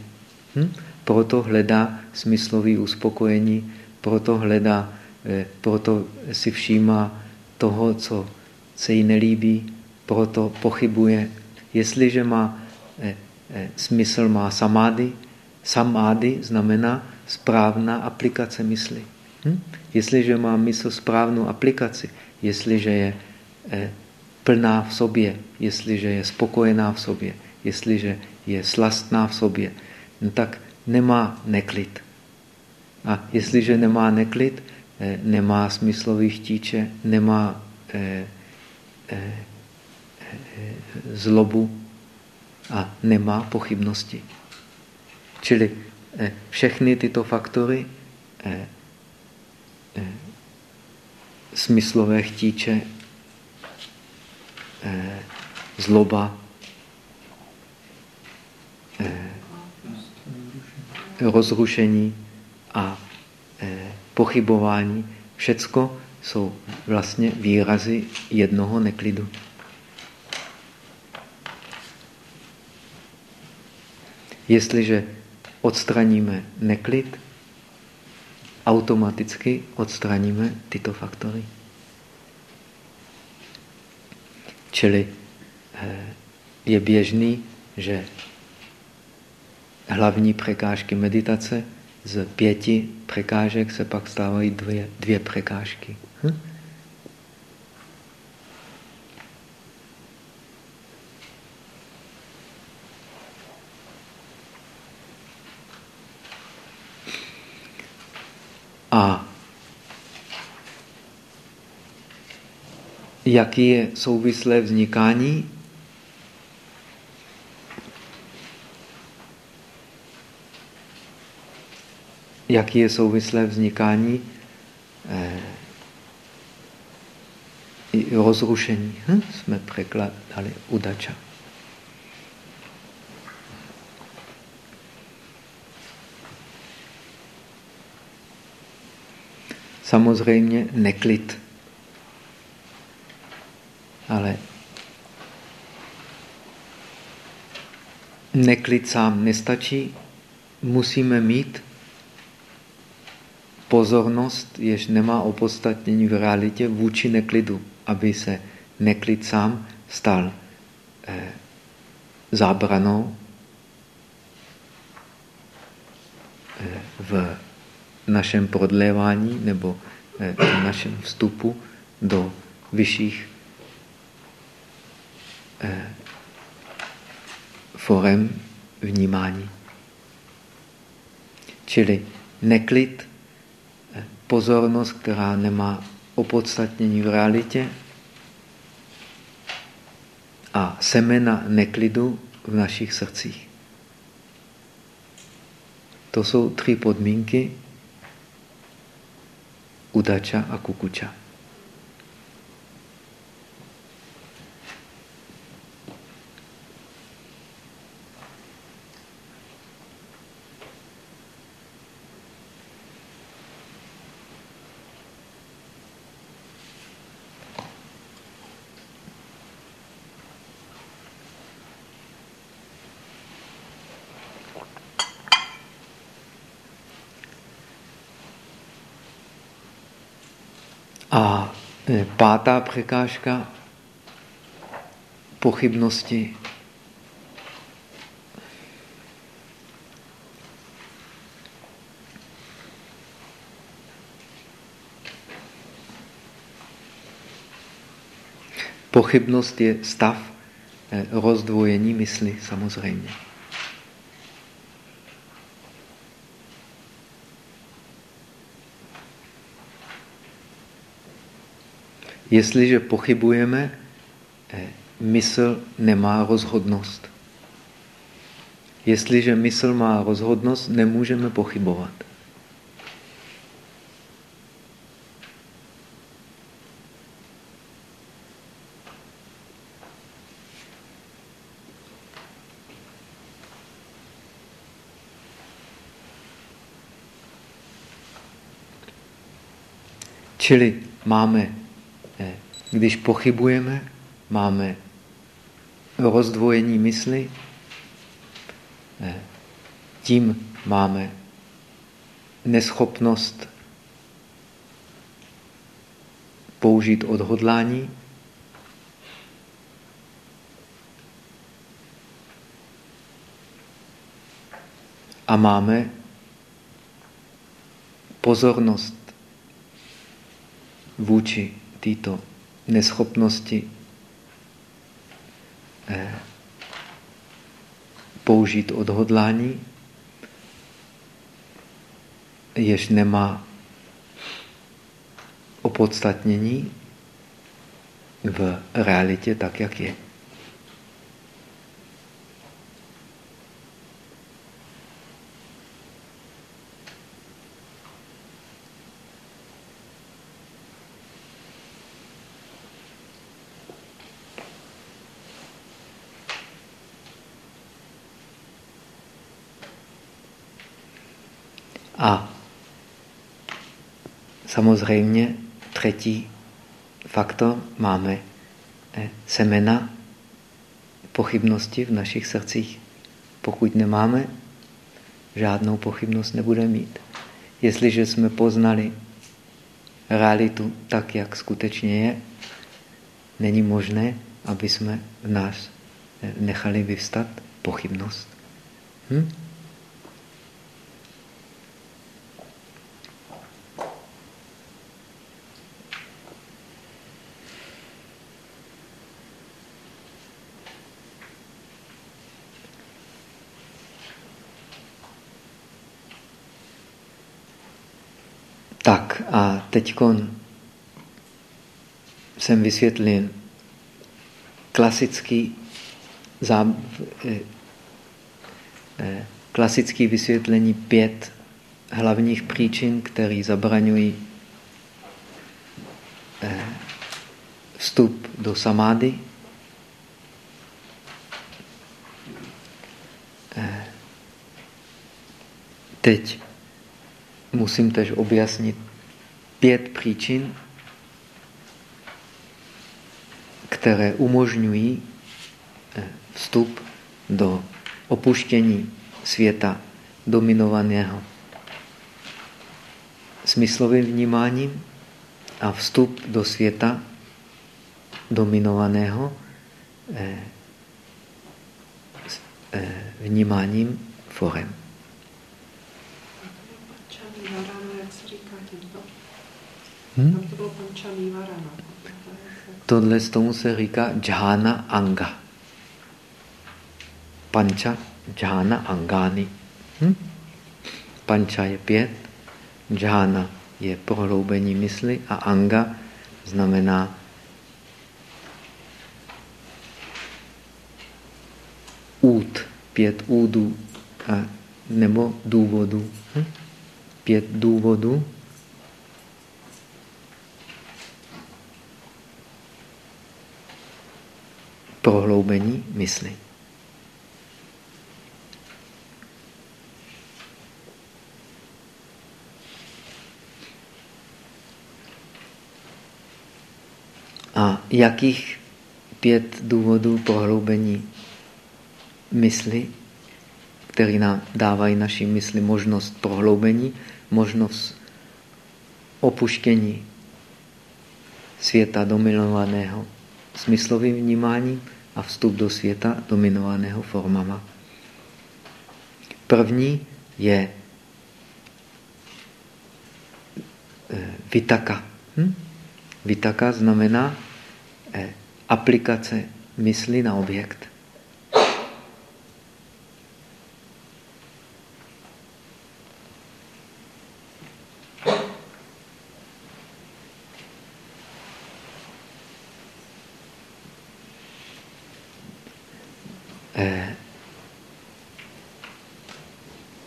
Hm? Proto hledá smyslový uspokojení, proto hledá, eh, proto si všímá toho, co se jí nelíbí, proto pochybuje. Jestliže má Eh, smysl má samády. Samády znamená správná aplikace mysli. Hm? Jestliže má mysl správnou aplikaci, jestliže je eh, plná v sobě, jestliže je spokojená v sobě, jestliže je slastná v sobě, no tak nemá neklid. A jestliže nemá neklid, eh, nemá smyslový chtíče, nemá eh, eh, eh, zlobu, a nemá pochybnosti. Čili eh, všechny tyto faktory eh, eh, smyslové chtíče, zloba, rozrušení a pochybování, všecko jsou vlastně výrazy jednoho neklidu. Jestliže odstraníme neklid, automaticky odstraníme tyto faktory. Čili eh, je běžný, že hlavní překážky meditace z pěti překážek se pak stávají dvě, dvě překážky. Hm? A jaký je souvislé vznikání? Jaký je souvislé vznikání eh, rozrušení? Hm? Jsme překladali udača. Samozřejmě neklid. Ale neklid sám nestačí, musíme mít pozornost, jež nemá opodstatnění v realitě vůči neklidu, aby se neklid sám stal eh, zábranou eh, v našem prodlévání nebo eh, v našem vstupu do vyšších eh, forem vnímání. Čili neklid, eh, pozornost, která nemá opodstatnění v realitě a semena neklidu v našich srdcích. To jsou tři podmínky, udača a kukuča. A e, pátá překážka pochybnosti Pochybnost je stav e, rozdvojení mysli samozřejmě. Jestliže pochybujeme, eh, mysl nemá rozhodnost. Jestliže mysl má rozhodnost, nemůžeme pochybovat. Čili máme když pochybujeme, máme rozdvojení mysli, tím máme neschopnost použít odhodlání, a máme pozornost vůči této neschopnosti eh, použít odhodlání, jež nemá opodstatnění v realitě tak, jak je. A samozřejmě třetí faktor máme eh, semena pochybnosti v našich srdcích. Pokud nemáme, žádnou pochybnost nebudeme mít. Jestliže jsme poznali realitu tak, jak skutečně je, není možné, aby jsme v nás eh, nechali vyvstat pochybnost. Hm? Tak a teď jsem vysvětlil klasický, zá, eh, eh, klasický vysvětlení pět hlavních příčin, které zabraňují eh, vstup do samády. Teď musím tež objasnit pět příčin, které umožňují eh, vstup do opuštění světa dominovaného smyslovým vnímáním a vstup do světa dominovaného eh, eh, vnímáním forem. Hmm? Tohle z tomu se říká džána anga. Panča džána angány. Hm? Panča je pět, džána je prohloubení mysli a anga znamená út, pět údů a, nebo důvodů. Hm? Pět důvodů prohloubení mysli. A jakých pět důvodů prohloubení mysli, které nám dávají naší mysli možnost prohloubení, možnost opuštění světa dominovaného smyslovým vnímáním a vstup do světa dominovaného formama. První je eh, vitaka. Hm? Vitaka znamená eh, aplikace mysli na objekt.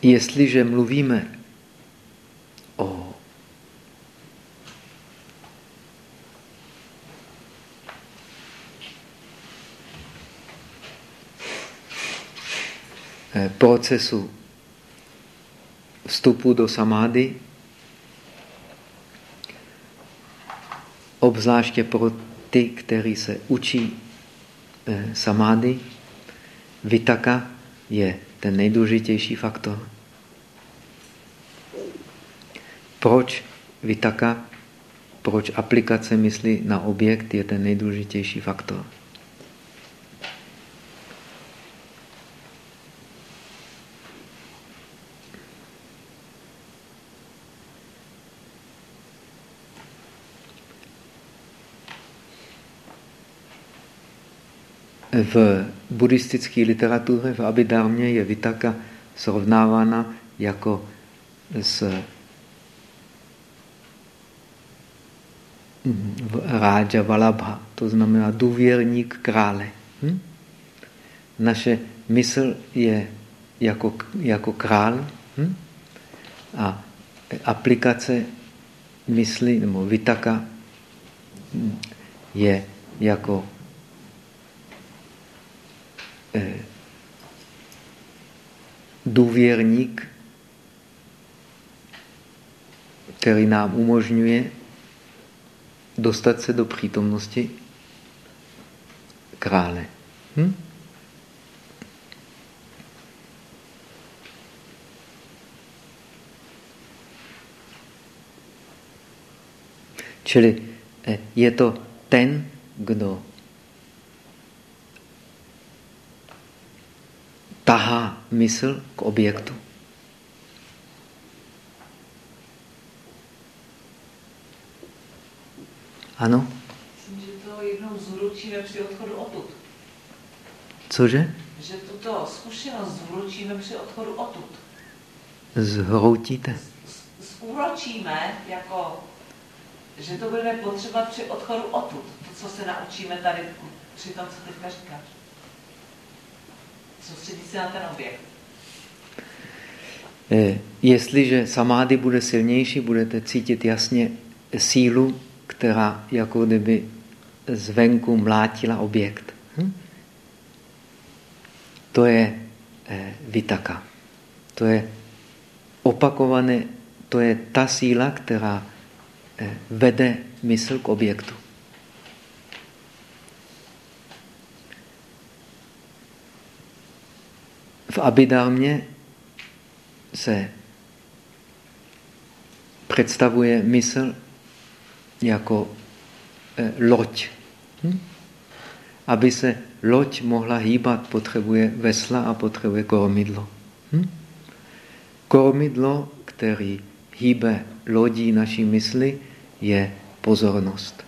Jestliže mluvíme o eh, procesu vstupu do samády, obzvláště pro ty, kteří se učí eh, samády, Vitaka je ten nejdůležitější faktor. Proč vitaka, proč aplikace mysli na objekt je ten nejdůležitější faktor? v buddhistické literatuře v Abhidharmě je Vitaka srovnávána jako s Rája Valabha, to znamená důvěrník krále. Hm? Naše mysl je jako, jako král hm? a aplikace mysli nebo vitaka je jako důvěrník, který nám umožňuje dostat se do přítomnosti krále. Hm? Čili eh, je to ten, kdo mysl k objektu. Ano? Myslím, že to jednou zúročíme při odchodu odtud. Cože? Že tuto zkušenost zúročíme při odchodu odtud. Zhroutíte? Zúročíme jako, že to budeme potřebovat při odchodu odtud. To, co se naučíme tady při tom, co teďka říkáš soustředit se na ten objekt. Eh, jestliže samády bude silnější, budete cítit jasně sílu, která jako kdyby zvenku mlátila objekt. Hm? To je eh, vitaka. To je opakované, to je ta síla, která eh, vede mysl k objektu. Abidámě se představuje mysl jako eh, loď. Hm? Aby se loď mohla hýbat, potřebuje vesla a potřebuje kormidlo. Hm? Kormidlo, který hýbe lodí naší mysli, je pozornost.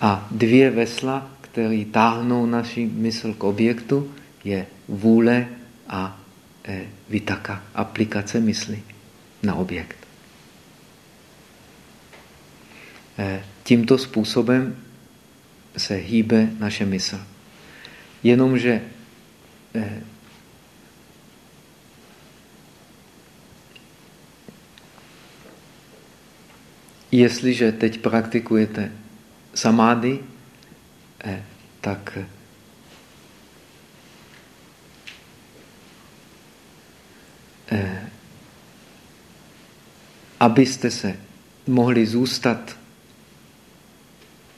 A dvě vesla, které táhnou naši mysl k objektu, je vůle a e, aplikace mysli na objekt. E, tímto způsobem se hýbe naše mysl. Jenomže e, jestliže teď praktikujete samády, tak abyste se mohli zůstat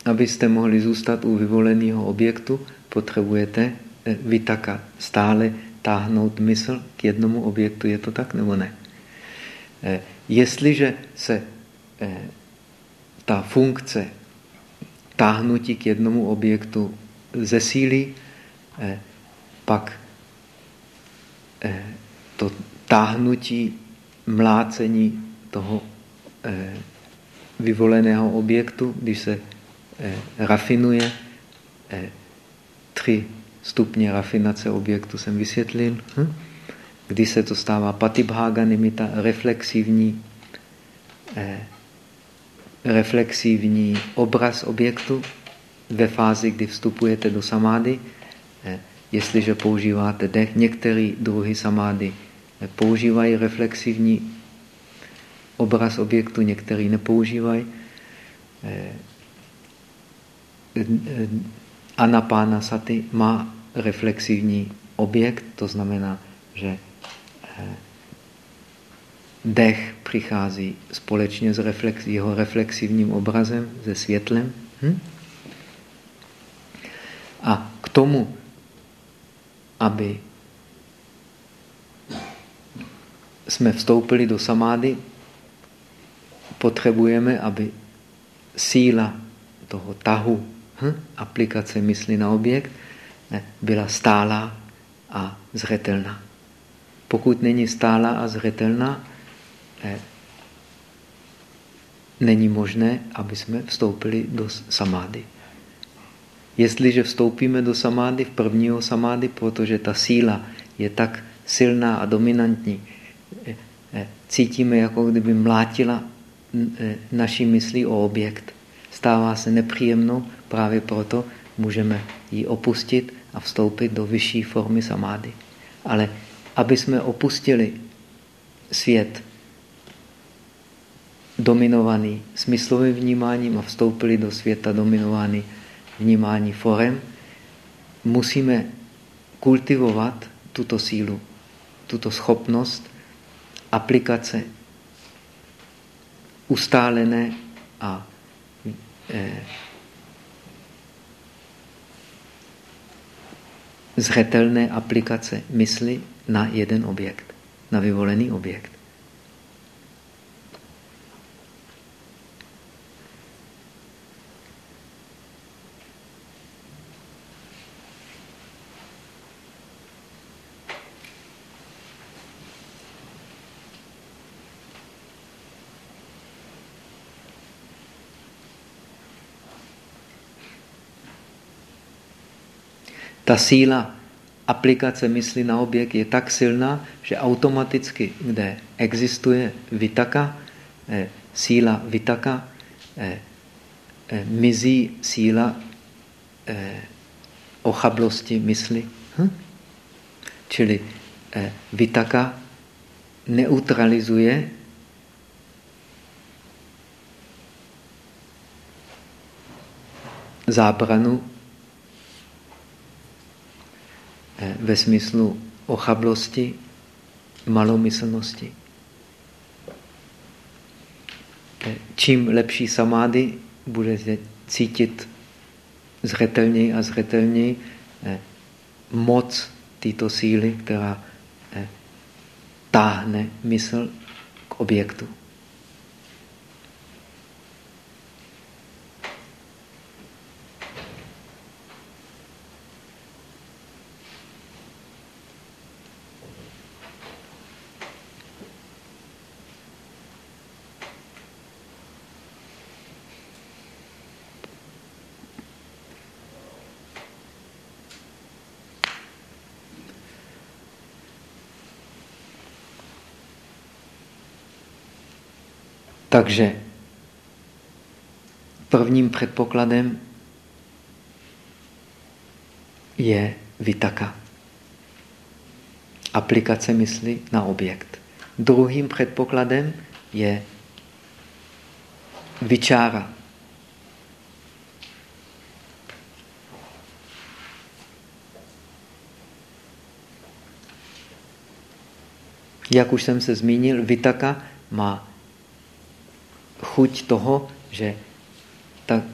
abyste mohli zůstat u vyvoleného objektu, potřebujete eh, vytaka stále táhnout mysl k jednomu objektu. Je to tak nebo ne? Eh, jestliže se eh, ta funkce táhnutí k jednomu objektu zesílí, pak to táhnutí, mlácení toho vyvoleného objektu, když se Eh, rafinuje. Eh, tři stupně rafinace objektu jsem vysvětlil. Hm? Kdy se to stává patibhága nimita, reflexivní, eh, reflexivní obraz objektu ve fázi, kdy vstupujete do samády. Jestliže používáte dech, některé druhy samády používají reflexivní obraz objektu, některý nepoužívají anapána sati má reflexivní objekt, to znamená, že eh, dech přichází společně s reflex, jeho reflexivním obrazem, se světlem. Hm? A k tomu, aby jsme vstoupili do samády, potřebujeme, aby síla toho tahu hm, aplikace mysli na objekt ne, byla stálá a zřetelná. Pokud není stálá a zřetelná, eh, není možné, aby jsme vstoupili do samády. Jestliže vstoupíme do samády, v prvního samády, protože ta síla je tak silná a dominantní, cítíme, jako kdyby mlátila eh, naší myslí o objekt. Stává se nepříjemnou, Právě proto můžeme ji opustit a vstoupit do vyšší formy samády. Ale aby jsme opustili svět dominovaný smyslovým vnímáním a vstoupili do světa dominovaný vnímání forem, musíme kultivovat tuto sílu, tuto schopnost aplikace ustálené a eh, zřetelné aplikace mysli na jeden objekt, na vyvolený objekt. Ta síla aplikace mysli na objekt je tak silná, že automaticky, kde existuje vitaka, eh, síla vitaka, eh, eh, mizí síla ochablosti mysli. Hm? Čili vitaka neutralizuje zábranu Eh, ve smyslu ochablosti, malomyslnosti. Eh, čím lepší samády budete cítit zřetelněji a zřetelněji eh, moc této síly, která táhne mysl k objektu. Takže prvním předpokladem je vitaka. Aplikace mysli na objekt. Druhým předpokladem je vyčára. Jak už jsem se zmínil, vitaka má chuť toho, že tak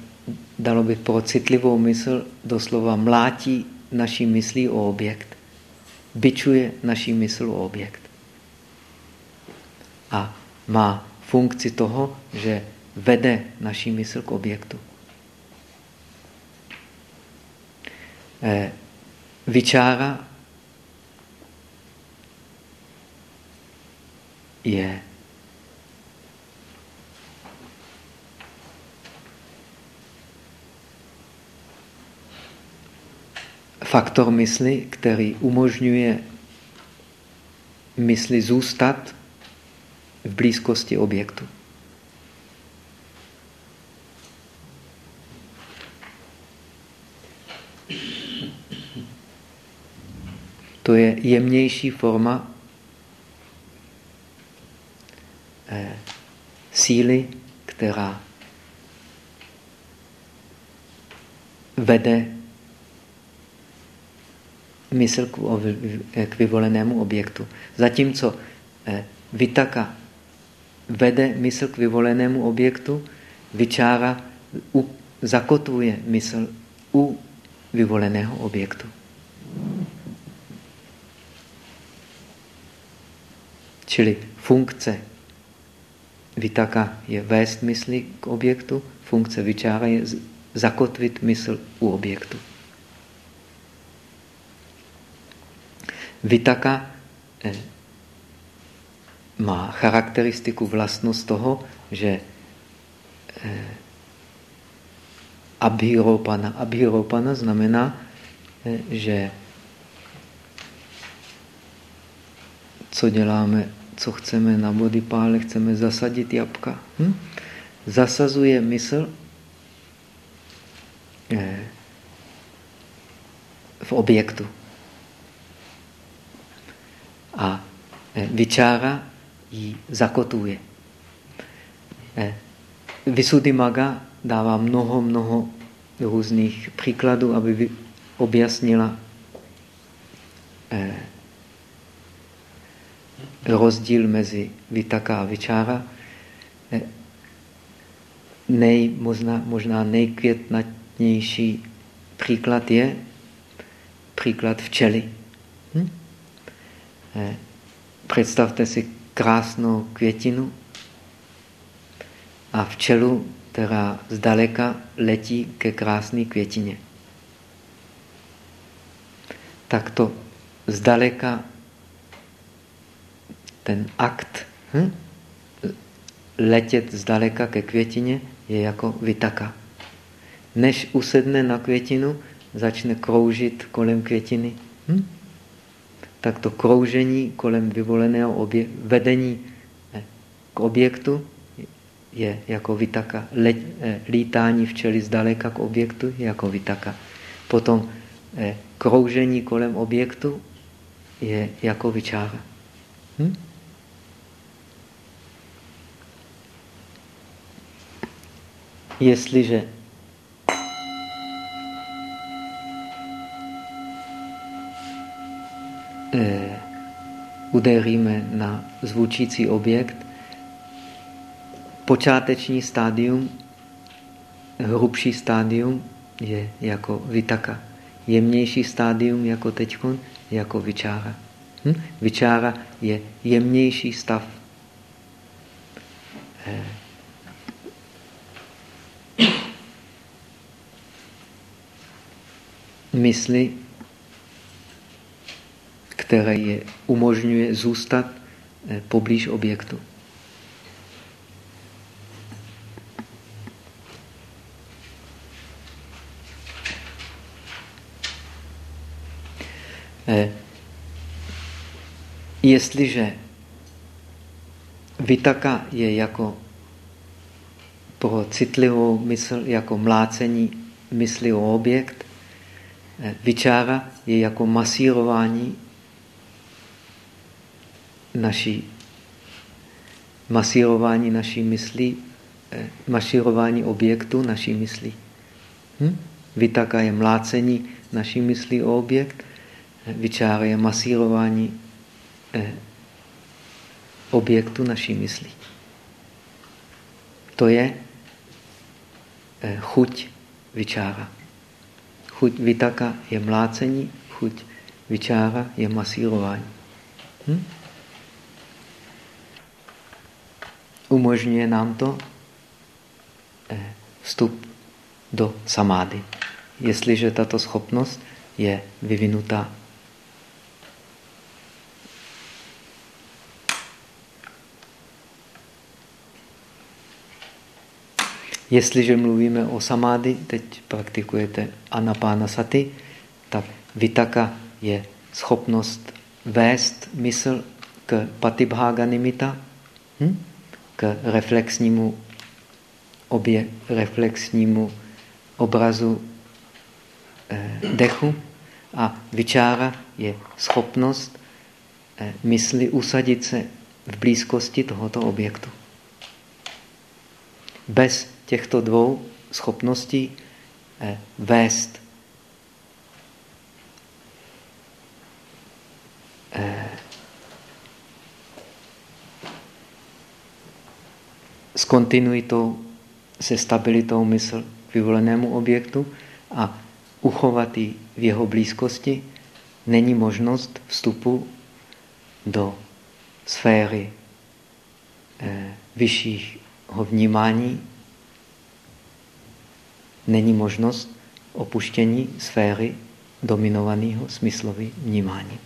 dalo by pro citlivou mysl doslova mlátí naší myslí o objekt. Byčuje naší mysl o objekt. A má funkci toho, že vede naší mysl k objektu. Eh, vyčára je faktor mysli, který umožňuje mysli zůstat v blízkosti objektu. To je jemnější forma eh, síly, která vede mysl k vyvolenému objektu. Zatímco eh, vitaka vede mysl k vyvolenému objektu, vyčára zakotvuje mysl u vyvoleného objektu. Čili funkce vitaka je vést mysli k objektu, funkce vyčára je zakotvit mysl u objektu. Vitaka eh, má charakteristiku, vlastnost toho, že eh, abhiropana. Abhiropana znamená, eh, že co děláme, co chceme na bodipále, chceme zasadit jabka. Hm? Zasazuje mysl v objektu. A vyčára ji zakotuje. Eh, Maga dává mnoho, mnoho různých příkladů, aby objasnila eh, rozdíl mezi vitaka a vyčára. Nej, možná, možná nejkvětnatnější příklad je příklad včely. Hm? Představte si krásnou květinu a včelu, která zdaleka letí ke krásné květině. Tak to zdaleka ten akt hm? letět zdaleka ke květině je jako vytaka. Než usedne na květinu, začne kroužit kolem květiny. Hm? Tak to kroužení kolem vyvoleného obje, vedení eh, k objektu je jako vitaka. Le, eh, lítání včely zdaleka k objektu je jako vitaka. Potom eh, kroužení kolem objektu je jako vyčára. Hm? Jestliže eh, uderíme na zvučící objekt, počáteční stádium, hrubší stádium je jako vitaka. Jemnější stádium jako teďkon jako vyčára. Hm? Vyčára je jemnější stav. Eh. Mysli které je umožňuje zůstat eh, poblíž objektu. Eh, jestliže vitaka je jako pro citlivou mysl, jako mlácení mysli o objekt, eh, vyčára je jako masírování naší masírování naší myslí, eh, masírování objektu naší myslí. Hm? Vitaka je mlácení naší myslí o objekt, vyčára je masírování eh, objektu naší myslí. To je eh, chuť vyčára. Chuť vitaka je mlácení, chuť vyčára je masírování. Hm? Umožňuje nám to eh, vstup do samády. Jestliže tato schopnost je vyvinutá Jestliže mluvíme o samády, teď praktikujete anapána sati, tak vitaka je schopnost vést mysl k patibhága nimita, hm? K reflexnímu, obě, reflexnímu obrazu eh, dechu a vyčára je schopnost eh, mysli usadit se v blízkosti tohoto objektu. Bez těchto dvou schopností eh, vést eh, s kontinuitou, se stabilitou mysl k vyvolenému objektu a uchovat ji v jeho blízkosti, není možnost vstupu do sféry eh, vyššího vnímání není možnost opuštění sféry dominovaného smyslovým vnímání.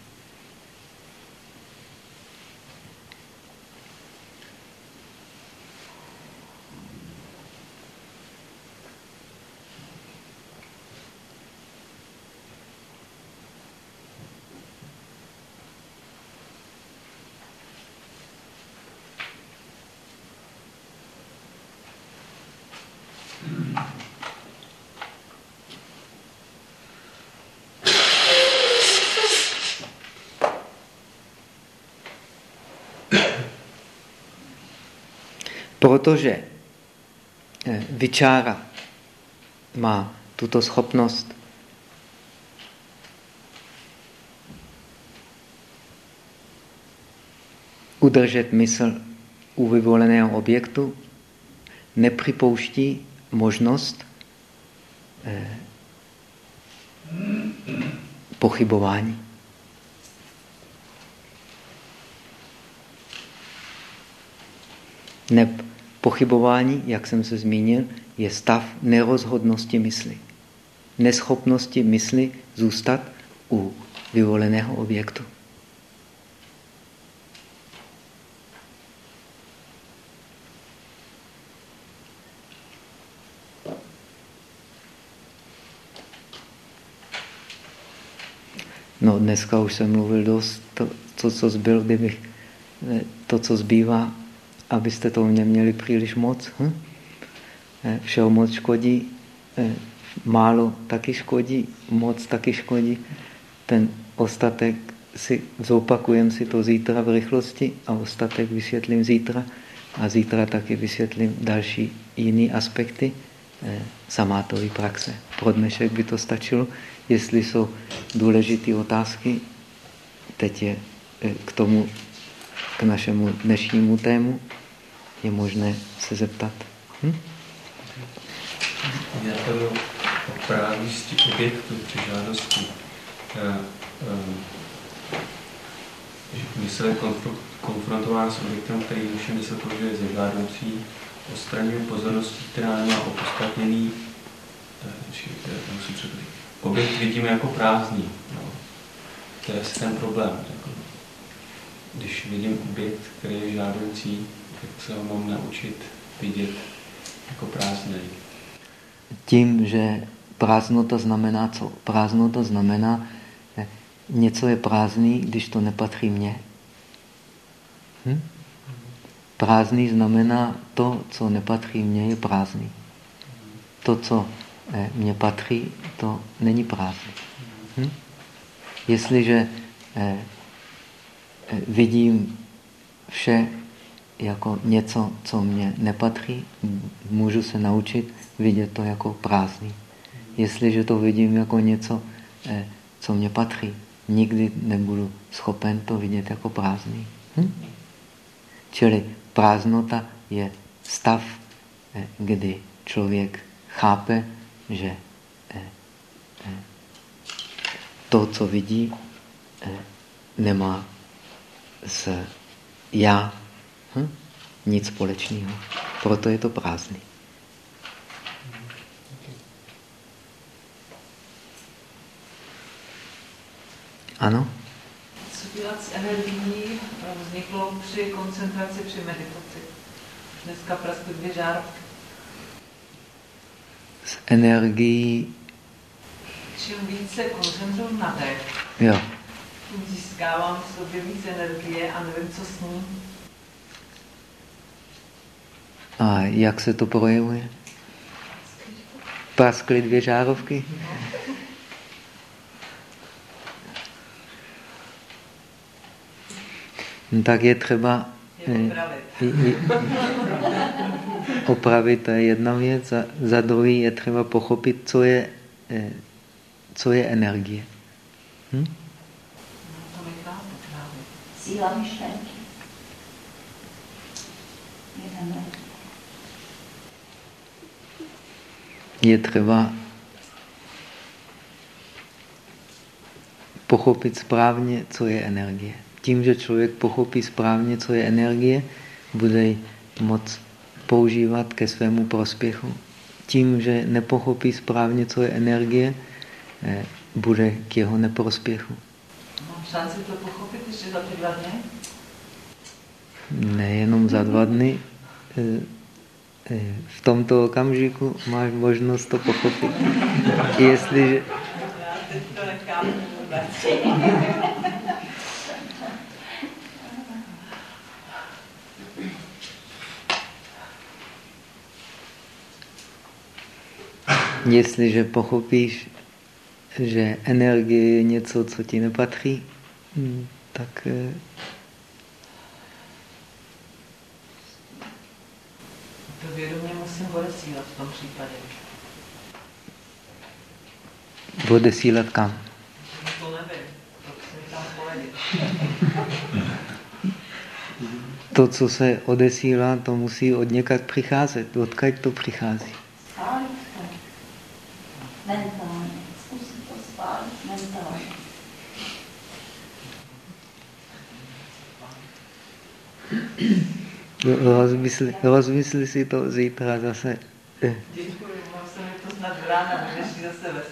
Protože eh, vyčára má tuto schopnost udržet mysl u vyvoleného objektu, nepřipouští možnost eh, pochybování. Neb Pochybování, jak jsem se zmínil, je stav nerozhodnosti mysli. Neschopnosti mysli zůstat u vyvoleného objektu. No, dneska už jsem mluvil dost, to, to co zbyl, kdybych, to, co zbývá, abyste toho neměli příliš moc. Hm? Eh, všeho moc škodí, eh, málo taky škodí, moc taky škodí. Ten ostatek si zopakujem si to zítra v rychlosti a ostatek vysvětlím zítra a zítra taky vysvětlím další jiné aspekty eh, samátové praxe. Pro dnešek by to stačilo. Jestli jsou důležité otázky, teď je k tomu, k našemu dnešnímu tému, je možné se zeptat. Hm? Já to o právnosti objektu při žádosti. Mysl je konfrontována s objektem, který naše mysl považuje za žádoucí, odstraňuje pozorností, která nemá opodstatněný, objekt vidíme jako prázdný. No. To je asi ten problém. Jako, když vidím objekt, který je žádoucí, tak se ho mám naučit vidět jako prázdný. Tím, že prázdnota znamená co? Prázdnota znamená, že něco je prázdný, když to nepatří mně. Hm? Prázdný znamená to, co nepatří mně, je prázdný. To, co eh, mně patří, to není prázdný. Hm? Jestliže eh, vidím vše jako něco, co mě nepatří, můžu se naučit vidět to jako prázdný. Jestliže to vidím jako něco, eh, co mě patří, nikdy nebudu schopen to vidět jako prázdný. Hm? Čili prázdnota je stav, eh, kdy člověk chápe, že eh, to, co vidí, nemá s já hm? nic společného. Proto je to prázdný. Ano? Co dělat s energií vzniklo při koncentraci, při meditaci? Dneska praskly dvě žárovky. S energií... Čím více koncentruju na dech, jo. Tím získávám v sobě víc energie a nevím, co s ní. A jak se to projevuje? Praskly dvě žárovky? No, tak je třeba je opravit. opravit, to je jedna věc. A za druhý je třeba pochopit, co je, eh, co je energie. Hm? Síla myšlenky. Je třeba pochopit správně, co je energie tím, že člověk pochopí správně, co je energie, bude moc používat ke svému prospěchu. Tím, že nepochopí správně, co je energie, eh, bude k jeho neprospěchu. Šanci to pochopit ještě za ty dva dny? Nejenom za dva dny. Eh, eh, v tomto okamžiku máš možnost to pochopit. Jestliže... Jestliže pochopíš, že energie je něco, co ti nepatří, tak eh, to vědomě musím odesílat v tom případě. Odesílat kam? To nevím, to tam. [LAUGHS] To, co se odesílá, to musí od někud přicházet. Odkud to přichází? mentálně. Zkusit Rozmysli, rozmysli si to zítra zase. Ve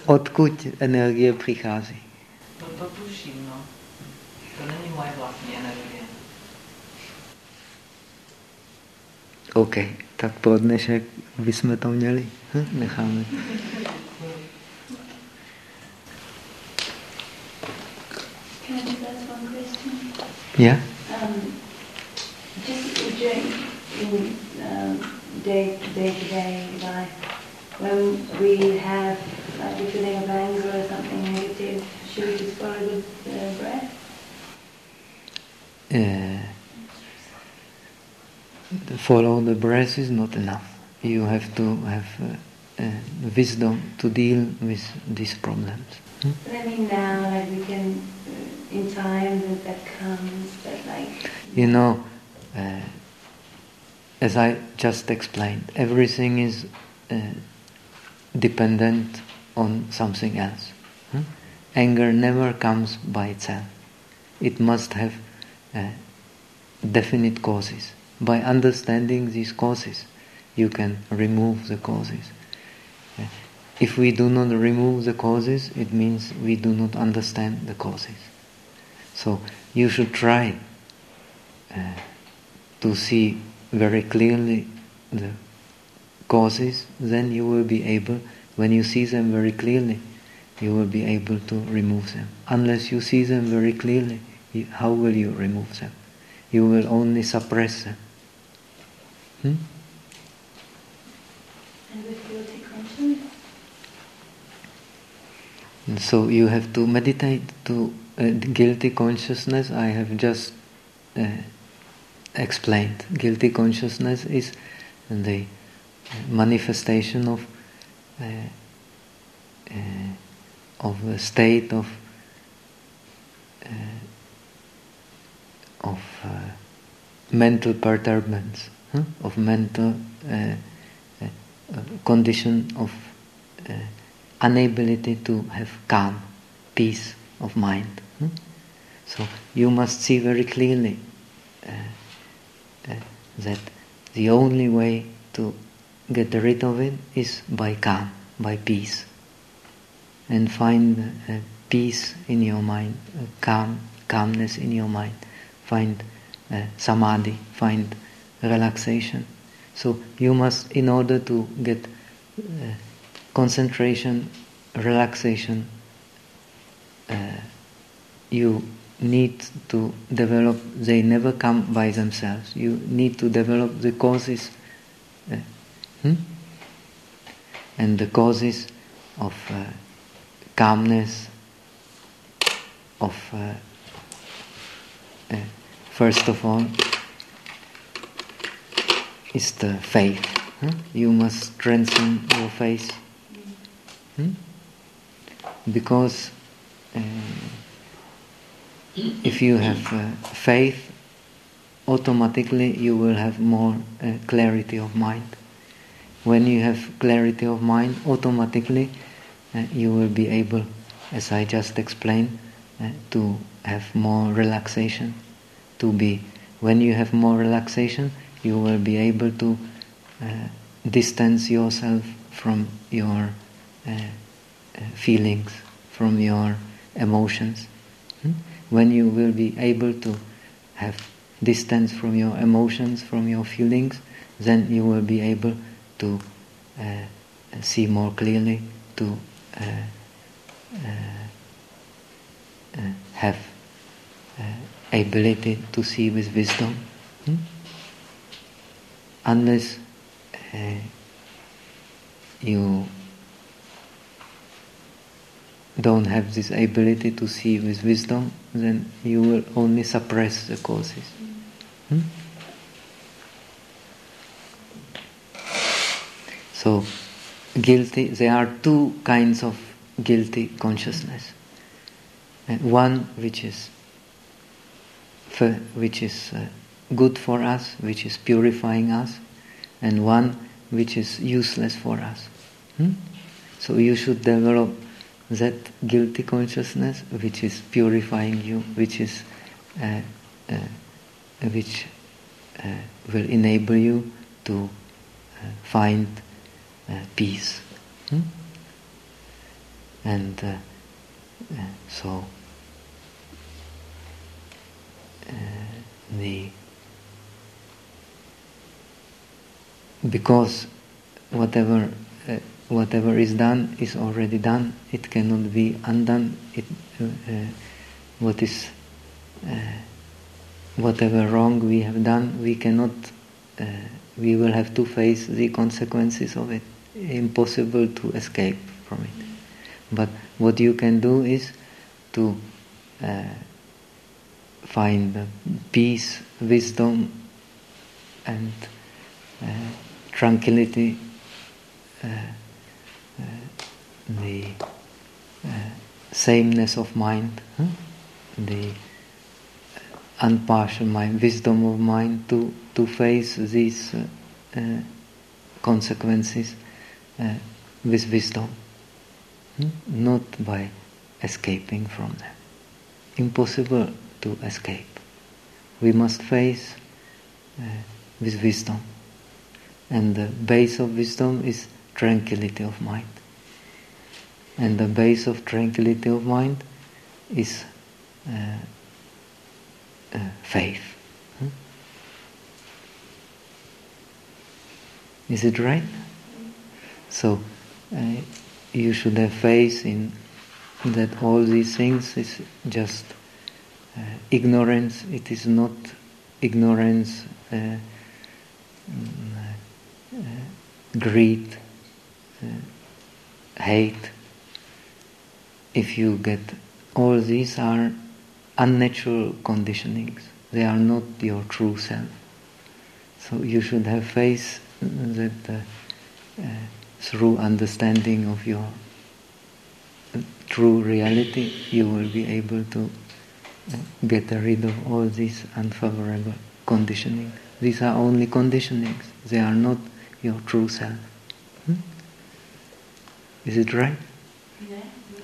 Odkud energie přichází? To, to tuším, no. To není moje vlastní energie. OK, tak pro dnešek bychom to měli. Hm? Necháme. Yeah. Um, just in um, day to day to day life, when we have like a feeling of anger or something negative, should we just follow with the breath? Uh, follow the breath is not enough. You have to have uh, uh, wisdom to deal with these problems. Hmm? But I mean now, like we can in time that that comes, but like... You know, uh, as I just explained, everything is uh, dependent on something else. Hmm? Anger never comes by itself. It must have uh, definite causes. By understanding these causes, you can remove the causes. Uh, if we do not remove the causes, it means we do not understand the causes. So you should try uh, to see very clearly the causes, then you will be able, when you see them very clearly, you will be able to remove them. Unless you see them very clearly, how will you remove them? You will only suppress them. Hmm? And with guilty conscience? And so you have to meditate to uh, guilty consciousness I have just uh, explained. Guilty consciousness is the manifestation of uh, uh of a state of uh, of uh, mental perturbance, huh? of mental uh, uh, condition of uh, inability to have calm, peace of mind. Hmm? So you must see very clearly uh, uh, that the only way to get rid of it is by calm, by peace. And find uh, peace in your mind, uh, calm, calmness in your mind. Find uh, samadhi, find relaxation. So you must, in order to get concentration, relaxation, you need to develop, they never come by themselves. You need to develop the causes. Uh, hmm? And the causes of uh, calmness, of uh, uh, first of all, is the faith. You must strengthen your faith. Hmm? Because uh, if you have uh, faith, automatically you will have more uh, clarity of mind. When you have clarity of mind, automatically uh, you will be able, as I just explained, uh, to have more relaxation. To be, when you have more relaxation, you will be able to uh, distance yourself from your uh, feelings, from your emotions. When you will be able to have distance from your emotions, from your feelings, then you will be able to uh, see more clearly, to uh, uh, uh have uh, ability to see with wisdom. Hmm? Unless uh, you don't have this ability to see with wisdom, then you will only suppress the causes. Hmm? So, guilty, there are two kinds of guilty consciousness. And one which is which is uh, good for us, which is purifying us, and one which is useless for us. Hmm? So you should develop that guilty consciousness which is purifying you, which is uh, uh, which uh, will enable you to uh, find uh, peace. Hmm? And uh, so the because whatever whatever is done is already done. It cannot be undone. It, uh, uh, what is uh, whatever wrong we have done, we cannot. Uh, we will have to face the consequences of it. Impossible to escape from it. But what you can do is to uh, find peace, wisdom, and tranquility the uh, sameness of mind, huh? the unpartial mind, wisdom of mind to, to face these uh, consequences uh, with wisdom, hmm? not by escaping from them. Impossible to escape. We must face uh, with wisdom. And the base of wisdom is tranquility of mind. And the base of tranquility of mind is uh, uh, faith. Hmm? Is it right? So uh, you should have faith in that all these things is just uh, ignorance. It is not ignorance, uh, mm, uh, greed, hate, if you get all these are unnatural conditionings. They are not your true self. So you should have faith that uh, uh, through understanding of your uh, true reality, you will be able to uh, get rid of all these unfavorable conditioning. These are only conditionings. They are not your true self. Hmm? Is it right? Yeah. [LAUGHS]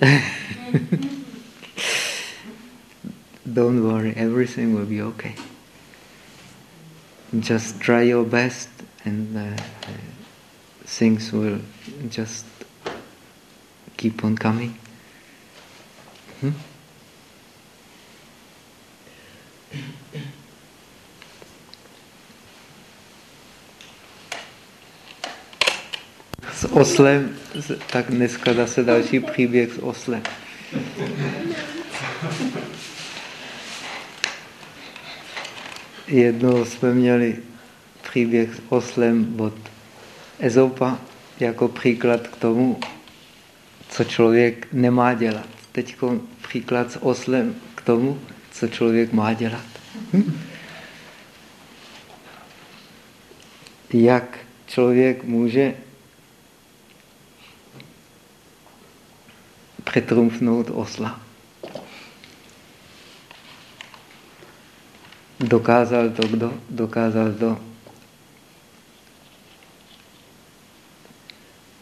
Don't worry, everything will be okay. Just try your best and uh, things will just keep on coming. Hmm? S oslem, tak dneska zase další příběh s oslem. Jednou jsme měli příběh s oslem od Ezopa jako příklad k tomu, co člověk nemá dělat. Teď příklad s oslem k tomu, co člověk má dělat. Hm? Jak člověk může přetrumfnout osla. Dokázal to kdo? Dokázal to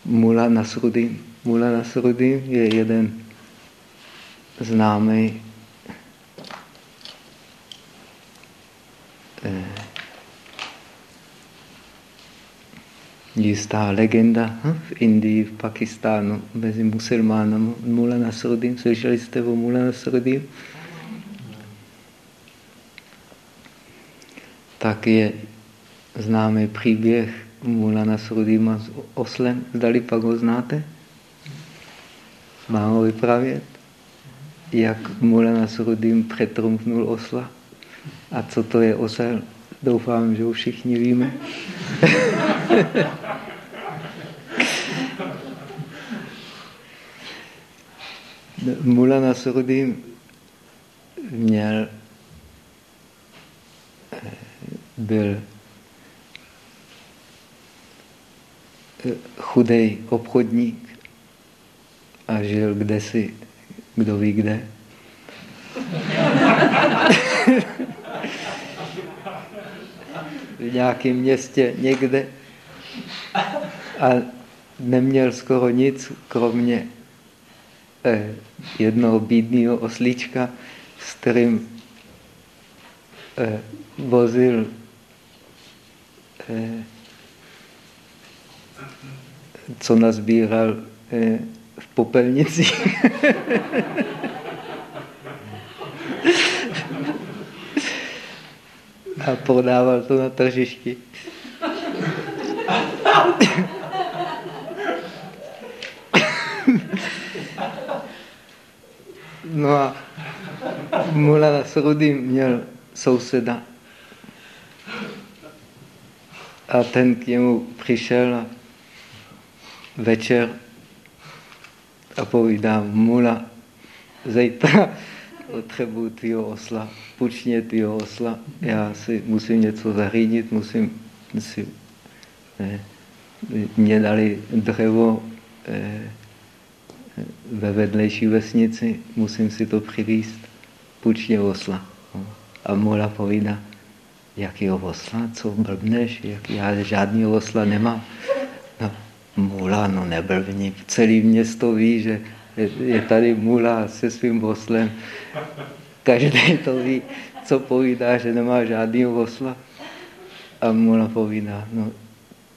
Mula Nasruddin. Mula Nasruddin je jeden známý jistá legenda hm? v Indii, v Pakistánu mezi musulmánami. Mula Nasruddin, slyšeli jste o Mula Nasruddin? Tak je známý příběh Mula Nasruddina s oslem. Zdali pak ho znáte? Mám ho vypravět? Jak Mula Nasruddin přetrumfnul osla? A co to je osel? Doufám, že ho všichni víme. [LAUGHS] Mula Nasruddin měl, byl chudej obchodník a žil kdesi, kdo ví kde. v nějakém městě někde a neměl skoro nic, kromě eh, jednoho bídného oslíčka, s kterým eh, vozil eh, co nazbíral eh, v popelnici. [LAUGHS] a prodával to na tržišti. No a Mula Nasruddin měl souseda. A ten k němu přišel večer a povídá Mula, zítra potřebuji tvýho osla, půjčně tvýho osla, já si musím něco zařídit, musím si, ne, mě dali dřevo eh, ve vedlejší vesnici, musím si to přivíst, půjčně osla. A Mola povídá, jakýho osla, co blbneš, jak já žádný osla nemám. No, Mula, no neblbni, celý město ví, že je tady mula se svým oslem. Každý to ví, co povídá, že nemá žádný osla. A mula povídá, no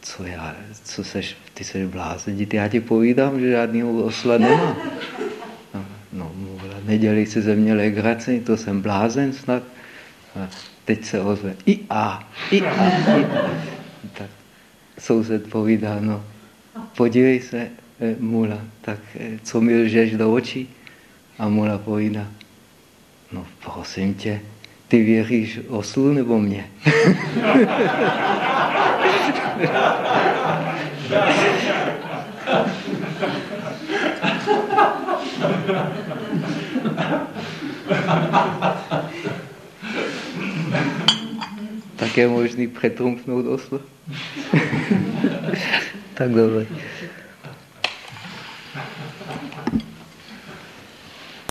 co já, co seš, ty seš blázen, já ti povídám, že žádný osla nemá. No, no mula, nedělej si ze mě legraci, to jsem blázen snad. A teď se ozve, i a, i a, i a. Tak soused povídá, no, podívej se, Eh, mula, tak eh, co mi lžeš do očí? A mula povídá, no prosím tě, ty věříš oslu nebo mě? [LAUGHS] tak je možný přetrumfnout oslu? [LAUGHS] tak dobře.